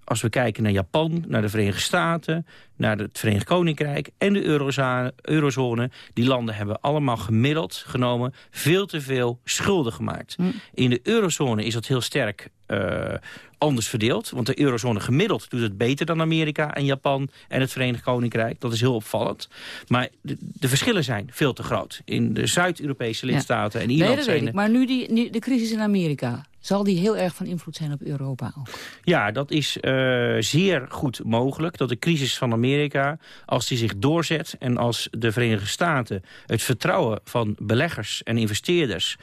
als we kijken naar Japan, naar de Verenigde Staten... naar het Verenigd Koninkrijk en de eurozone, eurozone... die landen hebben allemaal gemiddeld genomen veel te veel schulden gemaakt. In de eurozone is dat heel sterk eh, anders verdeeld. Want de eurozone gemiddeld doet het beter dan Amerika en Japan... en het Verenigd Koninkrijk. Dat is heel opvallend. Maar de, de verschillen zijn veel te groot. In de Zuid-Europese lidstaten en nee, Ierland dat zijn weet ik. Maar nu die, nu de crisis in Amerika... zal die heel erg van invloed zijn op Europa ook? Ja, dat is eh, zeer goed mogelijk. Dat de crisis van Amerika, als die zich doorzet... en als de Verenigde Staten het vertrouwen van beleggers en investeerders...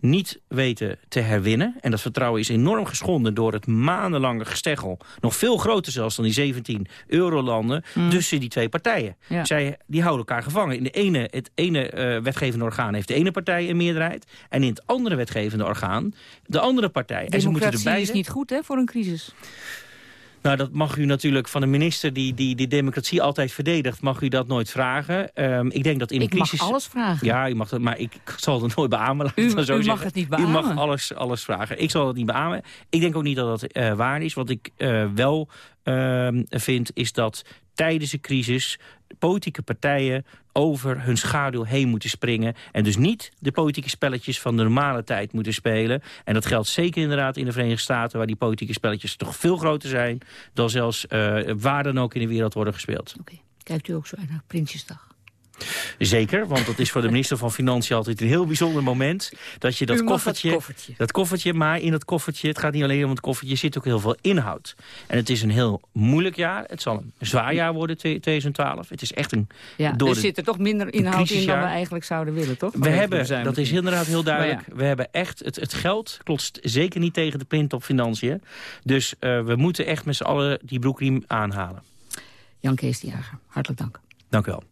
niet weten te herwinnen. En dat vertrouwen is enorm geschonden door het maandenlange gesteggel. Nog veel groter zelfs dan die 17 eurolanden Mm. tussen die twee partijen. Ja. Zij die houden elkaar gevangen. In de ene, het ene eh, wetgevende orgaan heeft de ene partij een meerderheid. En in het andere wetgevende orgaan de andere partij. En ze moeten er Democratie is niet goed hè, voor een crisis. Nou, dat mag u natuurlijk van een minister die, die die democratie altijd verdedigt... mag u dat nooit vragen. Ehm, ik denk dat in Ik een mag crisis... alles vragen. Ja, u mag dat, maar ik zal het nooit beamen. ik U- zo u mag zeggen. het niet U beamen. mag alles, alles vragen. Ik zal het niet beamen. Ik denk ook niet dat dat eh, waar is. Wat ik eh, wel ehm, vind, is dat tijdens een crisis... politieke partijen over hun schaduw heen moeten springen. En dus niet de politieke spelletjes van de normale tijd moeten spelen. En dat geldt zeker inderdaad in de Verenigde Staten... waar die politieke spelletjes toch veel groter zijn... dan zelfs eh, waar dan ook in de wereld worden gespeeld. Kijkt u ook zo naar Prinsjesdag? Zeker, want dat is voor de minister van Financiën altijd een heel bijzonder moment. Dat je dat koffertje. Dat koffertje, maar in dat koffertje, het gaat niet alleen om het koffertje, zit ook heel veel inhoud. En het is een heel moeilijk jaar. Het zal een zwaar jaar worden, 2012. Het is echt een... Ja, door er de- zit er toch minder inhoud in dan we eigenlijk zouden willen, toch? We hebben, dat is inderdaad heel duidelijk, we hebben echt, het, het geld klotst zeker niet tegen de plint op financiën. Dus eh, we moeten echt met z'n allen die broekriem aanhalen. Jan Kees de Jager, hartelijk dank. Dank u wel.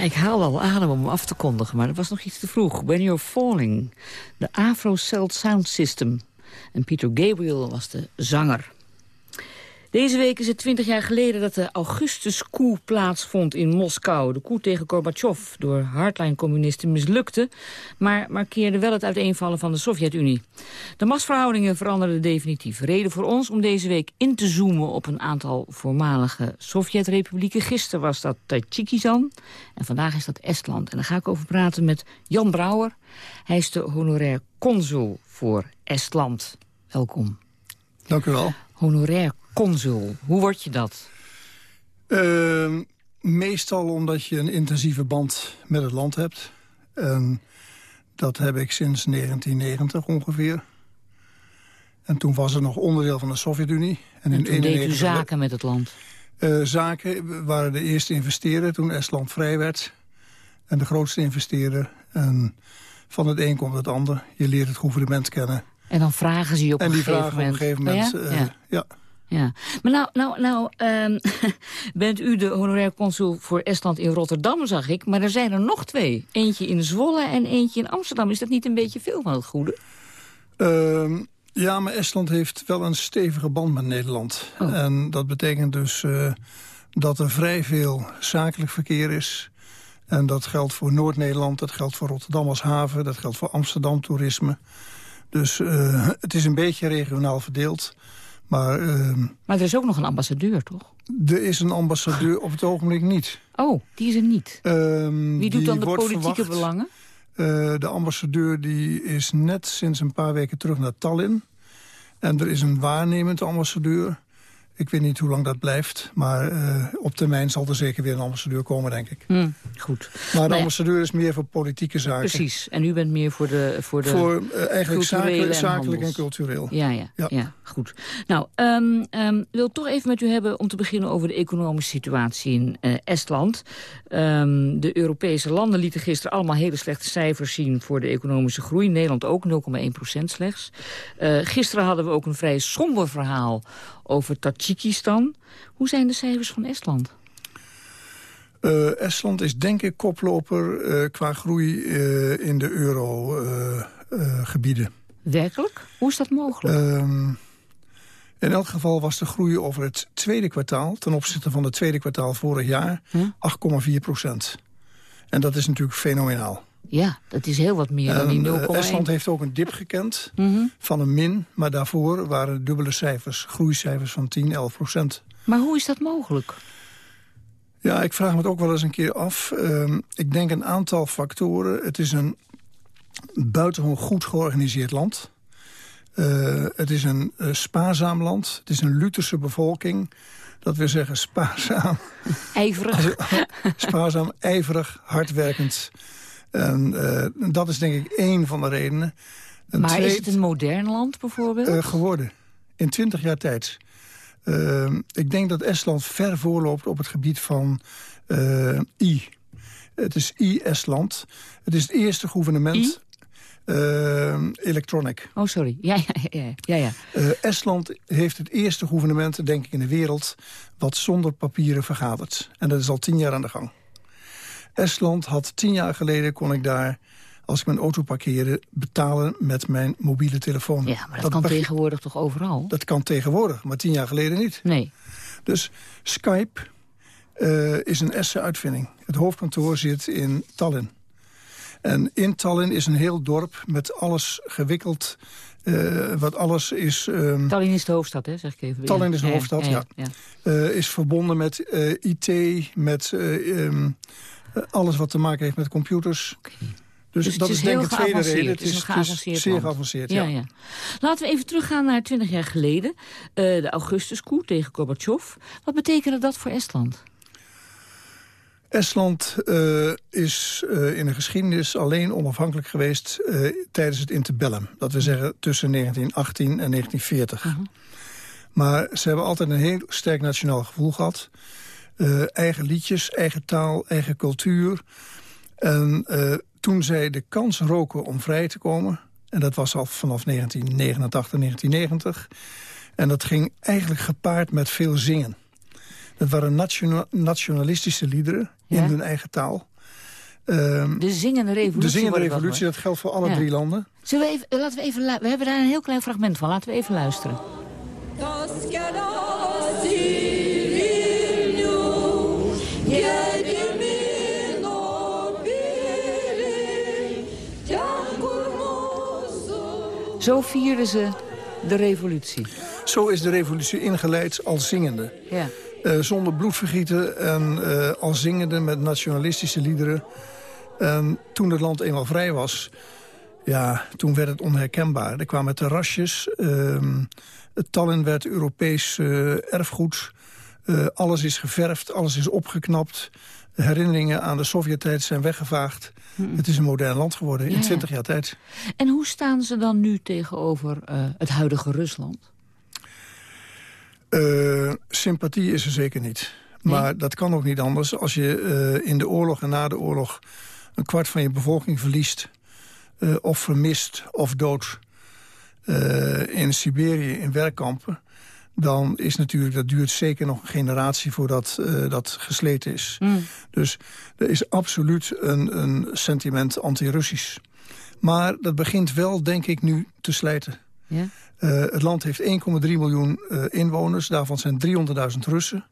Ik haalde al adem om af te kondigen, maar dat was nog iets te vroeg. When You're Falling, de Afro Celt Sound System. En Peter Gabriel was de zanger. Deze week is het 20 jaar geleden dat de Augustus-coup plaatsvond in Moskou. De coup tegen Gorbachev door hardline-communisten mislukte... maar markeerde wel het uiteenvallen van de Sovjet-Unie. De machtsverhoudingen veranderden definitief. Reden voor ons om deze week in te zoomen op een aantal voormalige Sovjet-republieken. Gisteren was dat Tajikistan en vandaag is dat Estland. En daar ga ik over praten met Jan Brouwer. Hij is de honorair consul voor Estland. Welkom. Dank u wel. Honorair consul, hoe word je dat? Ehm, meestal omdat je een intensieve band met het land hebt. En dat heb ik sinds 1990 ongeveer. En toen was het nog onderdeel van de Sovjet-Unie. En, in toen deed u 91 zaken met het land. Eh, zaken waren de eerste investeerder toen Estland vrij werd. En de grootste investeerder. En van het een komt het ander. Je leert het gouvernement kennen. En dan vragen ze je op en een die gegeven vragen op moment. een gegeven moment... Ja? eh, Ja. ja. Ja, maar nou, nou, nou ehm, <laughs> bent u de honorair consul voor Estland in Rotterdam, zag ik. Maar er zijn er nog twee. Eentje in Zwolle en eentje in Amsterdam. Is dat niet een beetje veel van het goede? Ehm, ja, maar Estland heeft wel een stevige band met Nederland. Oh. En dat betekent dus eh, dat er vrij veel zakelijk verkeer is. En dat geldt voor Noord-Nederland, dat geldt voor Rotterdam als haven... dat geldt voor Amsterdam toerisme. Dus eh, <laughs> het is een beetje regionaal verdeeld. Maar ehm, Maar er is ook nog een ambassadeur, toch? er is een ambassadeur op het ogenblik niet. Oh, die is er niet. Ehm, Wie doet dan de politieke verwacht. belangen? Eh, de ambassadeur die is net sinds een paar weken terug naar Tallinn. En er is een waarnemend ambassadeur. Ik weet niet hoe lang dat blijft. Maar eh, op termijn zal er zeker weer een ambassadeur komen, denk ik. Hm, goed. Maar de Nou ambassadeur is meer voor politieke zaken. Precies. En u bent meer voor de Voor, de Voor eh, eigenlijk culturele zakelijk, en zakelijk en cultureel. Ja, ja, ja. Ja. goed. Nou, ehm ehm, ik wil toch even met u hebben om te beginnen over de economische situatie in eh, Estland. Ehm, de Europese landen lieten gisteren allemaal hele slechte cijfers zien voor de economische groei. Nederland ook, 0,1 procent slechts. Eh, gisteren hadden we ook een vrij somber verhaal over Tajikistan. Hoe zijn de cijfers van Estland? Eh, Estland is denk ik koploper eh, qua groei eh, in de euro-gebieden. Werkelijk? Hoe is dat mogelijk? Ehm, in elk geval was de groei over het tweede kwartaal... ten opzichte van het tweede kwartaal vorig jaar 8,4 procent. En dat is natuurlijk fenomenaal. Ja, dat is heel wat meer dan die En, 0,1. eh, Estland heeft ook een dip gekend Mhm. van een min... maar daarvoor waren dubbele cijfers, groeicijfers van 10, 11 procent. Maar hoe is dat mogelijk? Ja, ik vraag me het ook wel eens een keer af. Ehm, ik denk een aantal factoren. Het is een buitengewoon goed georganiseerd land. Eh, het is een eh, spaarzaam land. Het is een Lutherse bevolking. Dat wil zeggen spaarzaam. Ijverig. <laughs> spaarzaam, ijverig, hardwerkend. En eh, dat is denk ik één van de redenen. Maar is het een modern land bijvoorbeeld? eh, geworden. In twintig jaar tijd. Eh, ik denk dat Estland ver voorloopt op het gebied van I. Het is I-Estland. Het is het eerste gouvernement... eh, electronic. Oh, sorry. Ja, ja, ja. ja, ja. Estland heeft het eerste gouvernement, denk ik, in de wereld... wat zonder papieren vergadert. En dat is al tien jaar aan de gang. Estland had tien jaar geleden, kon ik daar... als ik mijn auto parkeerde, betalen met mijn mobiele telefoon. Ja, maar dat, kan begin- tegenwoordig toch overal? Dat kan tegenwoordig, maar tien jaar geleden niet. Nee. Dus Skype eh, is een Estse uitvinding. Het hoofdkantoor zit in Tallinn. En in Tallinn is een heel dorp met alles gewikkeld. eh, wat alles is... ehm, Tallinn is de hoofdstad, hè, zeg ik even. Tallinn is de hoofdstad, ja. ja. eh, is verbonden met IT, met eh, ehm, eh, alles wat te maken heeft met computers. Dus, Dus dat is is denk ik de tweede reden. Het is een geavanceerd zeer geavanceerd, Ja, ja. ja. Laten we even teruggaan naar 20 jaar geleden. Eh, de Augustus-coup tegen Gorbachev. Wat betekende dat voor Estland? Estland eh, is eh, in de geschiedenis alleen onafhankelijk geweest eh, tijdens het interbellum. Dat we zeggen tussen 1918 en 1940. Maar ze hebben altijd een heel sterk nationaal gevoel gehad. Eh, eigen liedjes, eigen taal, eigen cultuur. En eh, toen zij de kans roken om vrij te komen... en dat was al vanaf 1989, 1990... en dat ging eigenlijk gepaard met veel zingen. Dat waren nationa- nationalistische liederen Ja. in hun eigen taal. Ehm, De zingende revolutie. de zingende revolutie, dat geldt voor alle Ja. drie landen. Zullen we, even, laten we, even, we hebben daar een heel klein fragment van. Laten we even luisteren. Zo vierden ze de revolutie. Zo is de revolutie ingeleid als zingende. Ja. Eh, zonder bloedvergieten en eh, als zingende met nationalistische liederen. En toen het land eenmaal vrij was, ja, toen werd het onherkenbaar. Er kwamen terrasjes, ehm, het Tallinn werd Europees eh, erfgoed. Eh, alles is geverfd, alles is opgeknapt. De herinneringen aan de Sovjet-tijd zijn weggevaagd. Het is een modern land geworden Ja, in ja. 20 jaar tijd. En hoe staan ze dan nu tegenover eh, het huidige Rusland? Eh, sympathie is er zeker niet. Maar dat kan ook niet anders. Als je in de oorlog en na de oorlog een kwart van je bevolking verliest... of vermist of dood in Siberië in werkkampen... dan is natuurlijk, dat duurt zeker nog een generatie voordat eh, dat gesleten is. Dus er is absoluut een, een sentiment anti-Russisch. Maar dat begint wel, denk ik, nu te slijten. Ja? Eh, het land heeft 1,3 miljoen eh, inwoners. Daarvan zijn 300.000 Russen.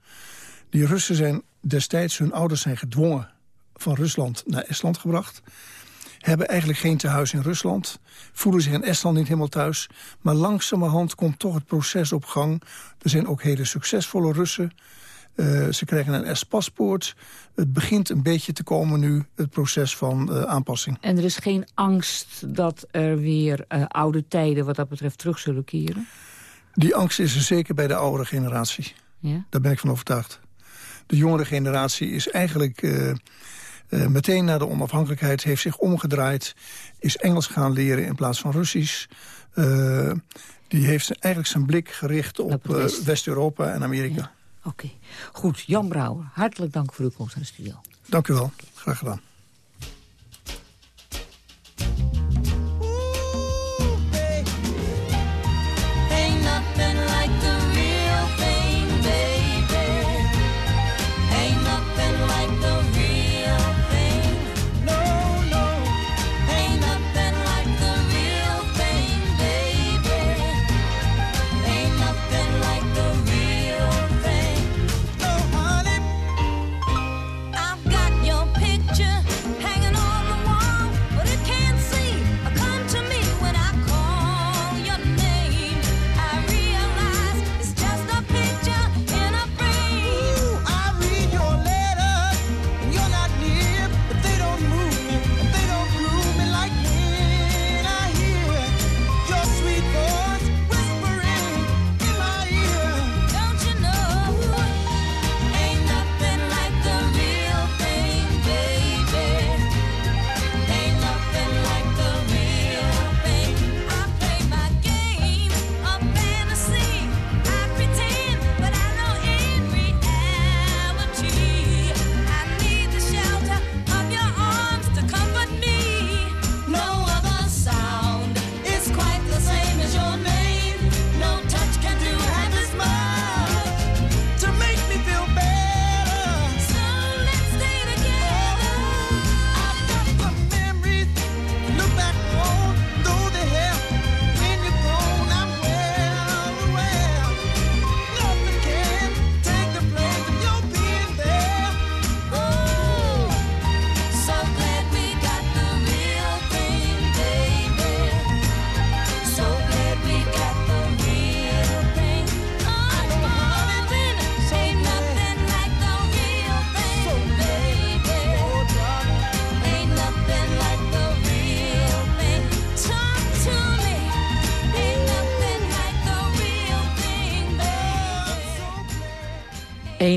Die Russen zijn destijds, hun ouders zijn gedwongen... van Rusland naar Estland gebracht. Hebben eigenlijk geen tehuis in Rusland. Voelen zich in Estland niet helemaal thuis. Maar langzamerhand komt toch het proces op gang. Er zijn ook hele succesvolle Russen. Eh, ze krijgen een S-paspoort. Het begint een beetje te komen nu, het proces van eh, aanpassing. En er is geen angst dat er weer eh, oude tijden wat dat betreft terug zullen keren? Die angst is er zeker bij de oudere generatie. Ja? Daar ben ik van overtuigd. De jongere generatie is eigenlijk eh, meteen na de onafhankelijkheid... heeft zich omgedraaid, is Engels gaan leren in plaats van Russisch. Eh, die heeft eigenlijk zijn blik gericht op eh. West-Europa en Amerika. Oké. Goed, Jan Brouwer, hartelijk dank voor uw komst naar de studio. Dank u wel. Graag gedaan.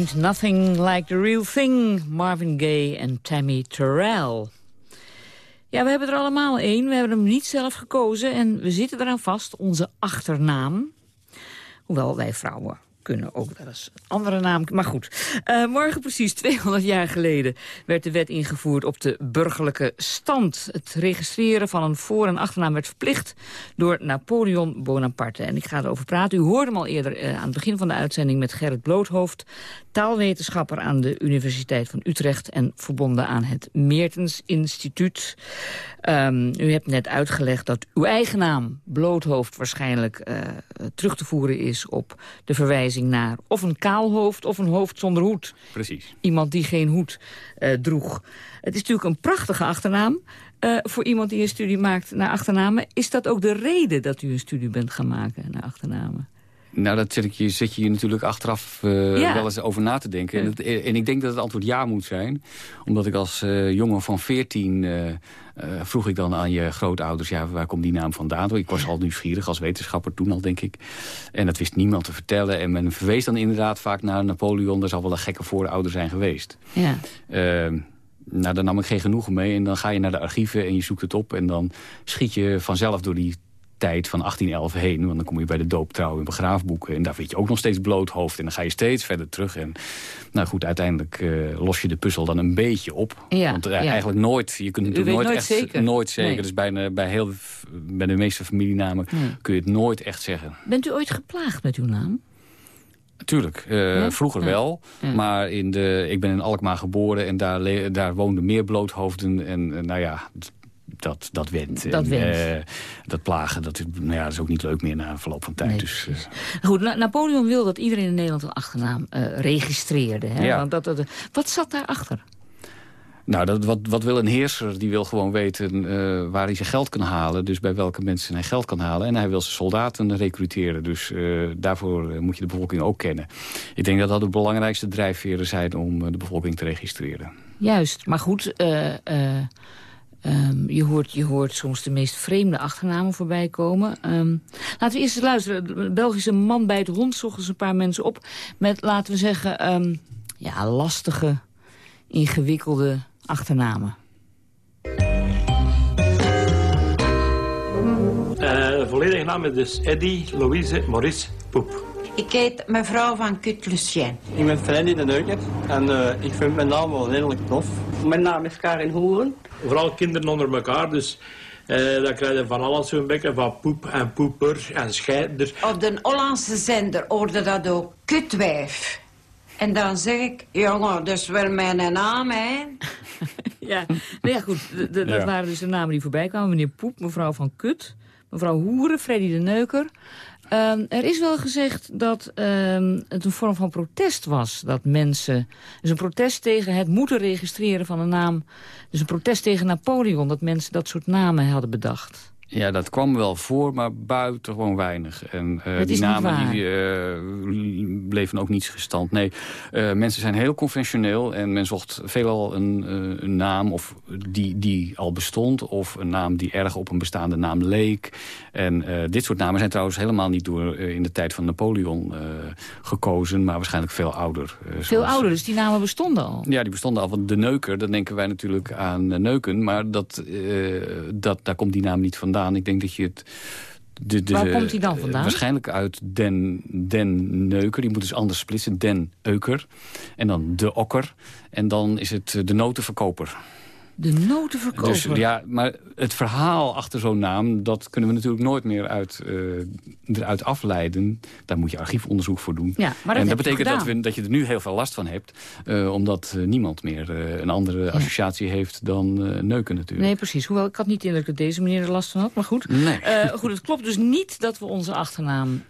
Nothing Like the Real Thing, Marvin Gaye en Tammy Terrell. Ja, we hebben er allemaal één. We hebben hem niet zelf gekozen en we zitten eraan vast, onze achternaam. Hoewel wij vrouwen kunnen ook wel eens een andere naam. Maar goed, Eh, morgen precies <laughs> 200 jaar geleden werd de wet ingevoerd op de burgerlijke stand. Het registreren van een voor- en achternaam werd verplicht door Napoleon Bonaparte. En ik ga erover praten. U hoorde hem al eerder eh, aan het begin van de uitzending met Gerrit Bloothoofd, taalwetenschapper aan de Universiteit van Utrecht en verbonden aan het Meertens Instituut. Ehm, u hebt net uitgelegd dat uw eigen naam, Bloothoofd, waarschijnlijk eh, terug te voeren is op de verwijzing naar of een kaal hoofd of een hoofd zonder hoed. Precies. Iemand die geen hoed eh, droeg. Het is natuurlijk een prachtige achternaam. eh, voor iemand die een studie maakt naar achternamen. Is dat ook de reden dat u een studie bent gaan maken naar achternamen? Nou, dat zit, ik je, zit je natuurlijk achteraf eh, Ja. wel eens over na te denken. En, het- en ik denk dat het antwoord ja moet zijn. Omdat ik als eh, jongen van 14 eh, vroeg ik dan aan je grootouders... ja, waar komt die naam vandaan? Ik was al nieuwsgierig als wetenschapper toen al, denk ik. En dat wist niemand te vertellen. En men verwees dan inderdaad vaak naar Napoleon. Daar zal wel een gekke voorouder zijn geweest. Ja. Eh, nou, daar nam ik geen genoegen mee. En dan ga je naar de archieven en je zoekt het op. En dan schiet je vanzelf door die tijd van 1811 heen. Want dan kom je bij de doop, trouw en begraafboeken. En daar vind je ook nog steeds bloot hoofd. En dan ga je steeds verder terug. En nou goed, uiteindelijk eh, los je de puzzel dan een beetje op. Ja, Want eh, ja. eigenlijk nooit, je kunt natuurlijk weet nooit, nooit echt... zeker. Nooit zeker. Nee. Dus bijna, bij, heel, bij de meeste familienamen Nee. kun je het nooit echt zeggen. Bent u ooit geplaagd met uw naam? Tuurlijk, eh, Ja? vroeger Ja. wel. Ja. Maar in de, ik ben in Alkmaar geboren en daar, daar woonden meer bloothoofden. En nou ja, dat, dat went. Dat En, eh, dat plagen, dat, is- nou ja, dat is ook niet leuk meer na verloop van tijd. Nee, dus, eh, Goed, Na- Napoleon wil dat iedereen in Nederland een achternaam eh, registreerde. Hè? Ja. Want dat, dat, wat zat daarachter? nou, dat, wat, wat wil een heerser? Die wil gewoon weten waar hij zijn geld kan halen. Dus bij welke mensen hij geld kan halen. En hij wil zijn soldaten recruteren. Dus daarvoor moet je de bevolking ook kennen. Ik denk dat dat de belangrijkste drijfveren zijn om de bevolking te registreren. Juist, maar goed, eh, ehm, je, hoort, je hoort soms de meest vreemde achternamen voorbij komen. Ehm, laten we eerst eens luisteren. De Belgische man bij het hond zocht eens een paar mensen op... met, laten we zeggen, ehm, ja, lastige, ingewikkelde achternamen. Eh, de volledige naam is dus Eddy Louise Maurice Poep. Ik heet mevrouw van Kut-Lucien. Ik ben Freddy de Neuker en eh, ik vind mijn naam wel redelijk tof. Mijn naam is Karin Hoeren. Vooral kinderen onder elkaar, dus eh dan krijg je van alles zo'n beetje van poep en poeper en scheider. Op de Hollandse zender hoorde dat ook kutwijf. En dan zeg ik, jongen, dat is wel mijn naam, hè? <laughs> Ja, nou ja, goed. Dat waren dus de namen die voorbij kwamen. Meneer Poep, mevrouw Van Kut, mevrouw Hoeren, Freddy de Neuker. Ehm, er is wel gezegd dat ehm, het een vorm van protest was. Dat mensen... Dus een protest tegen het moeten registreren van een naam. Dus een protest tegen Napoleon. Dat mensen dat soort namen hadden bedacht. Ja, dat kwam wel voor, maar buitengewoon weinig. En eh, die namen die, eh, bleven ook niet gestand. Nee, eh, mensen zijn heel conventioneel en men zocht veelal een, een naam of die, die al bestond... of een naam die erg op een bestaande naam leek. En dit soort namen zijn trouwens helemaal niet door in de tijd van Napoleon gekozen... maar waarschijnlijk veel ouder. Veel zoals- ouder, dus die namen bestonden al. ja, die bestonden al. Want de neuker, dan denken wij natuurlijk aan neuken. Maar dat, dat, daar komt die naam niet vandaan. Ik denk dat je het... De, de, Waar komt die dan vandaan? waarschijnlijk uit den, den neuker. Die moet dus anders splitsen. Den euker. En dan de okker. En dan is het eh, de notenverkoper. De notenverkoper. Dus ja, maar het verhaal achter zo'n naam... dat kunnen we natuurlijk nooit meer uit, eh, eruit afleiden. Daar moet je archiefonderzoek voor doen. Ja, maar dat en dat betekent dat, we, dat je er nu heel veel last van hebt. eh, omdat eh, niemand meer een andere associatie heeft dan neuken natuurlijk. Nee, precies. Hoewel, ik had niet de indruk dat deze meneer er last van had, maar goed. Nee. Goed, het klopt dus niet dat we onze achternaam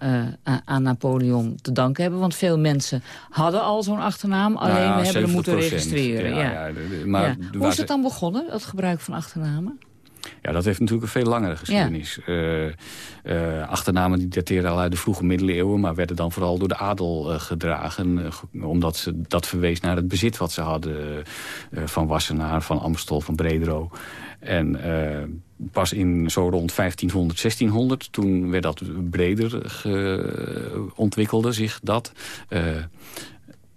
aan Napoleon te danken hebben. Want veel mensen hadden al zo'n achternaam, alleen Nou we hebben hem moeten 70%. registreren. Ja, Ja, maar Hoe is het dan begonnen, dat gebruik van achternamen? Ja, dat heeft natuurlijk een veel langere geschiedenis. Eh, eh, achternamen die dateren al uit de vroege middeleeuwen... maar werden dan vooral door de adel eh, gedragen... ge- omdat ze dat verwees naar het bezit wat ze hadden... van Wassenaar, van Amstel, van Bredero. En pas in zo rond 1500, 1600... toen werd dat breder ontwikkelde zich dat...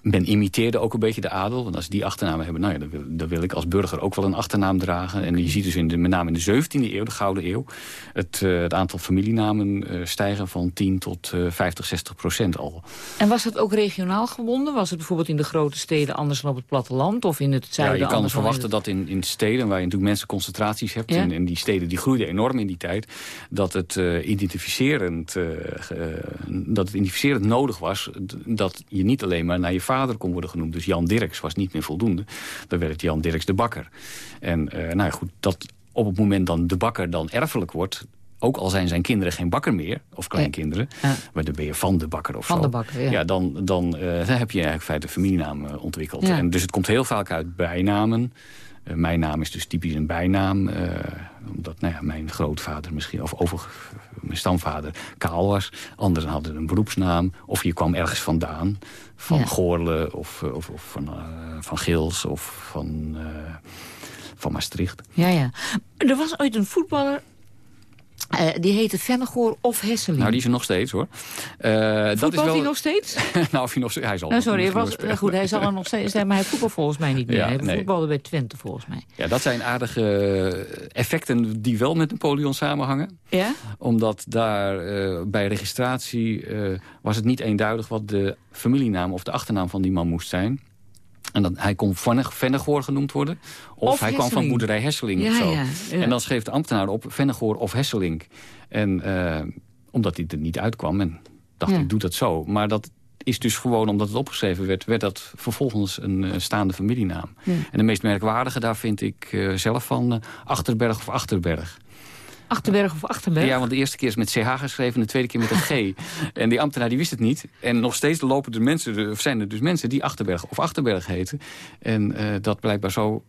eh, men imiteerde ook een beetje de adel. Want als ze die achternaam hebben, nou ja, dan wil, dan wil ik als burger ook wel een achternaam dragen. En je ziet dus in de, met name in de 17e eeuw, de Gouden Eeuw... het, eh, het aantal familienamen eh, stijgen van 10 tot eh, 50, 60 procent al. En was het ook regionaal gebonden? Was het bijvoorbeeld in de grote steden anders dan op het platteland? Of in het Ja, zuiden je kan verwachten dat in, in steden waar je natuurlijk mensenconcentraties hebt... Ja. En, en die steden die groeiden enorm in die tijd... dat het, eh, identificerend, eh, eh, dat het identificerend nodig was... dat je niet alleen maar naar je vader kon worden genoemd. Dus Jan Dirks was niet meer voldoende. Dan werd het Jan Dirks de Bakker. En eh, nou ja, goed, dat op het moment dan de bakker dan erfelijk wordt... ook al zijn zijn kinderen geen bakker meer, of kleinkinderen... maar dan ben je van de bakker of Van zo. de bakker, ja. dan, dan, eh, dan heb je eigenlijk feite familienaam ontwikkeld. Ja. En dus het komt heel vaak uit bijnamen... Eh, mijn naam is dus typisch een bijnaam. eh, omdat nou ja, mijn grootvader misschien, of over, mijn stamvader kaal was. Anderen hadden een beroepsnaam. Of je kwam ergens vandaan. Van Ja. Goorle of, eh, of, of van, eh, van Gils of van, van Maastricht. Ja, ja. Er was ooit een voetballer... eh, die heette Vennegoor of Hesseling. Nou, die is er nog steeds hoor. Eh, dat is wel... hij nog steeds? <laughs> nou, of hij nog steeds... Hij zal Nou, sorry, was, goed, hij zal er nog steeds zijn, maar hij voetbalt volgens mij niet meer. Ja, hij nee. voetbalde bij Twente volgens mij. Ja, dat zijn aardige eh, effecten die wel met Napoleon samenhangen. Ja? Omdat daar bij registratie was het niet eenduidig wat de familienaam of de achternaam van die man moest zijn. En dat, hij kon Venne- Vennegoor genoemd worden. Of, Of hij kwam van boerderij Hesseling Ja, of zo. ja, ja. En dan schreef de ambtenaar op Vennegoor of Hesseling. En eh, omdat hij er niet uitkwam en dacht ik doe dat zo. Maar dat is dus gewoon omdat het opgeschreven werd... werd dat vervolgens een eh, staande familienaam. En de meest merkwaardige daar vind ik eh, zelf van Achterberg of Achterberg. Achterberg of Achterberg? Ja, want de eerste keer is met CH geschreven en de tweede keer met een G. <laughs> en die ambtenaar die wist het niet. En nog steeds lopen er mensen, of zijn er dus mensen die Achterberg of Achterberg heten. En eh, dat blijkbaar zo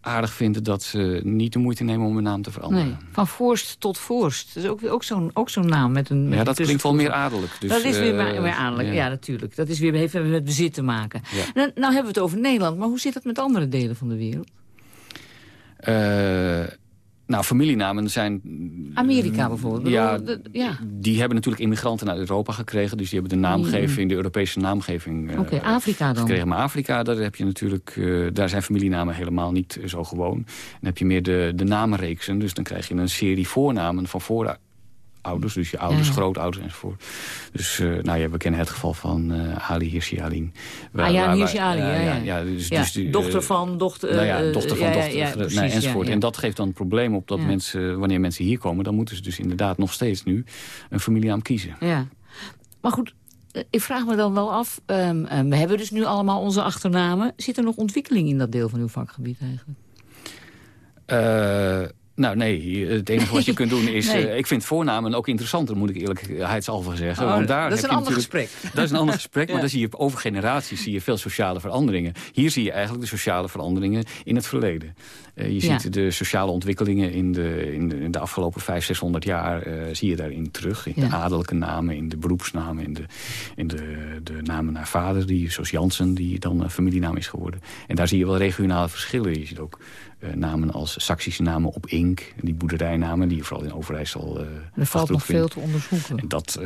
aardig vinden dat ze niet de moeite nemen om hun naam te veranderen. Nee, van Voorst tot Voorst. Dat is ook, ook zo'n ook zo'n naam. Met een, met Ja, dat klinkt wel meer aardelijk. Dus, dat is weer, eh, maar- weer aardelijk, ja. ja. natuurlijk. Dat is weer, heeft met bezit te maken. Ja. Nou, nou hebben we het over Nederland, maar hoe zit het met andere delen van de wereld? Eh, nou, familienamen zijn... Amerika bijvoorbeeld. Ja, die hebben natuurlijk immigranten uit Europa gekregen. Dus die hebben de naamgeving, de Europese naamgeving eh, Oké, Afrika dan. gekregen. Maar Afrika, daar heb je natuurlijk, eh, daar zijn familienamen helemaal niet zo gewoon. Dan heb je meer de, de namenreeksen. Dus dan krijg je een serie voornamen van voorouders. Dus je ouders, Ja. grootouders enzovoort. Dus eh, nou ja, we kennen het geval van eh, Ali Hirsi Ali. Ah ja, Hirsi Ali, ja, ja. ja, dus, dus die, dochter eh, van, dochter... nou ja, eh, dochter van dochter, eh, precies, enzovoort. En dat geeft dan het probleem op dat mensen, wanneer mensen hier komen... dan moeten ze dus inderdaad nog steeds nu een familienaam kiezen. Ja. Maar goed, eh, ik vraag me dan wel af... ehm, ehm, we hebben dus nu allemaal onze achternamen. Zit er nog ontwikkeling in dat deel van uw vakgebied eigenlijk? Eh, nou nee, het enige wat je <laughs> kunt doen is... Nee. eh, ik vind voornamen ook interessanter, moet ik eerlijkheidshalve zeggen. Oh, want daar dat is een ander gesprek. <laughs> Dat is een ander gesprek, maar dan zie je over generaties zie je veel sociale veranderingen. Hier zie je eigenlijk de sociale veranderingen in het verleden. Eh, je Ja. ziet de sociale ontwikkelingen in de, in de, in de afgelopen 500, 600 jaar... eh, zie je daarin terug. In Ja. de adellijke namen, in de beroepsnamen... in de, in de, de namen naar vader, die, zoals Jansen, die dan een familienaam is geworden. En daar zie je wel regionale verschillen. Je ziet ook eh, namen als Saksische namen op Ink. Die boerderijnamen die je vooral in Overijssel... eh Er valt nog vindt. veel te onderzoeken. En dat,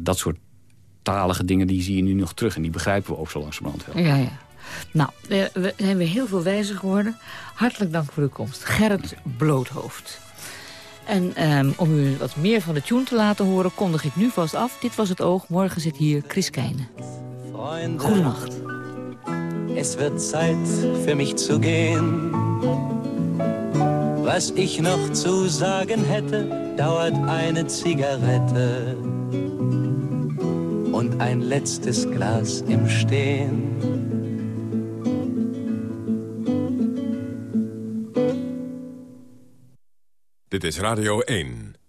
dat soort talige dingen die zie je nu nog terug. En die begrijpen we ook zo langzamerhand wel. Ja, ja. Nou, we zijn weer heel veel wijzer geworden. Hartelijk dank voor uw komst. Gerrit Bloothoofd. En ehm, om u wat meer van de tune te laten horen, kondig ik nu vast af. Dit was het oog. Morgen zit hier Chris. Freunde, Goedenacht. es wird Zeit für mich zu gehen. Was ich noch zu sagen hätte, dauert eine Zigarette und ein letztes Glas im Stehen. Dit is Radio 1.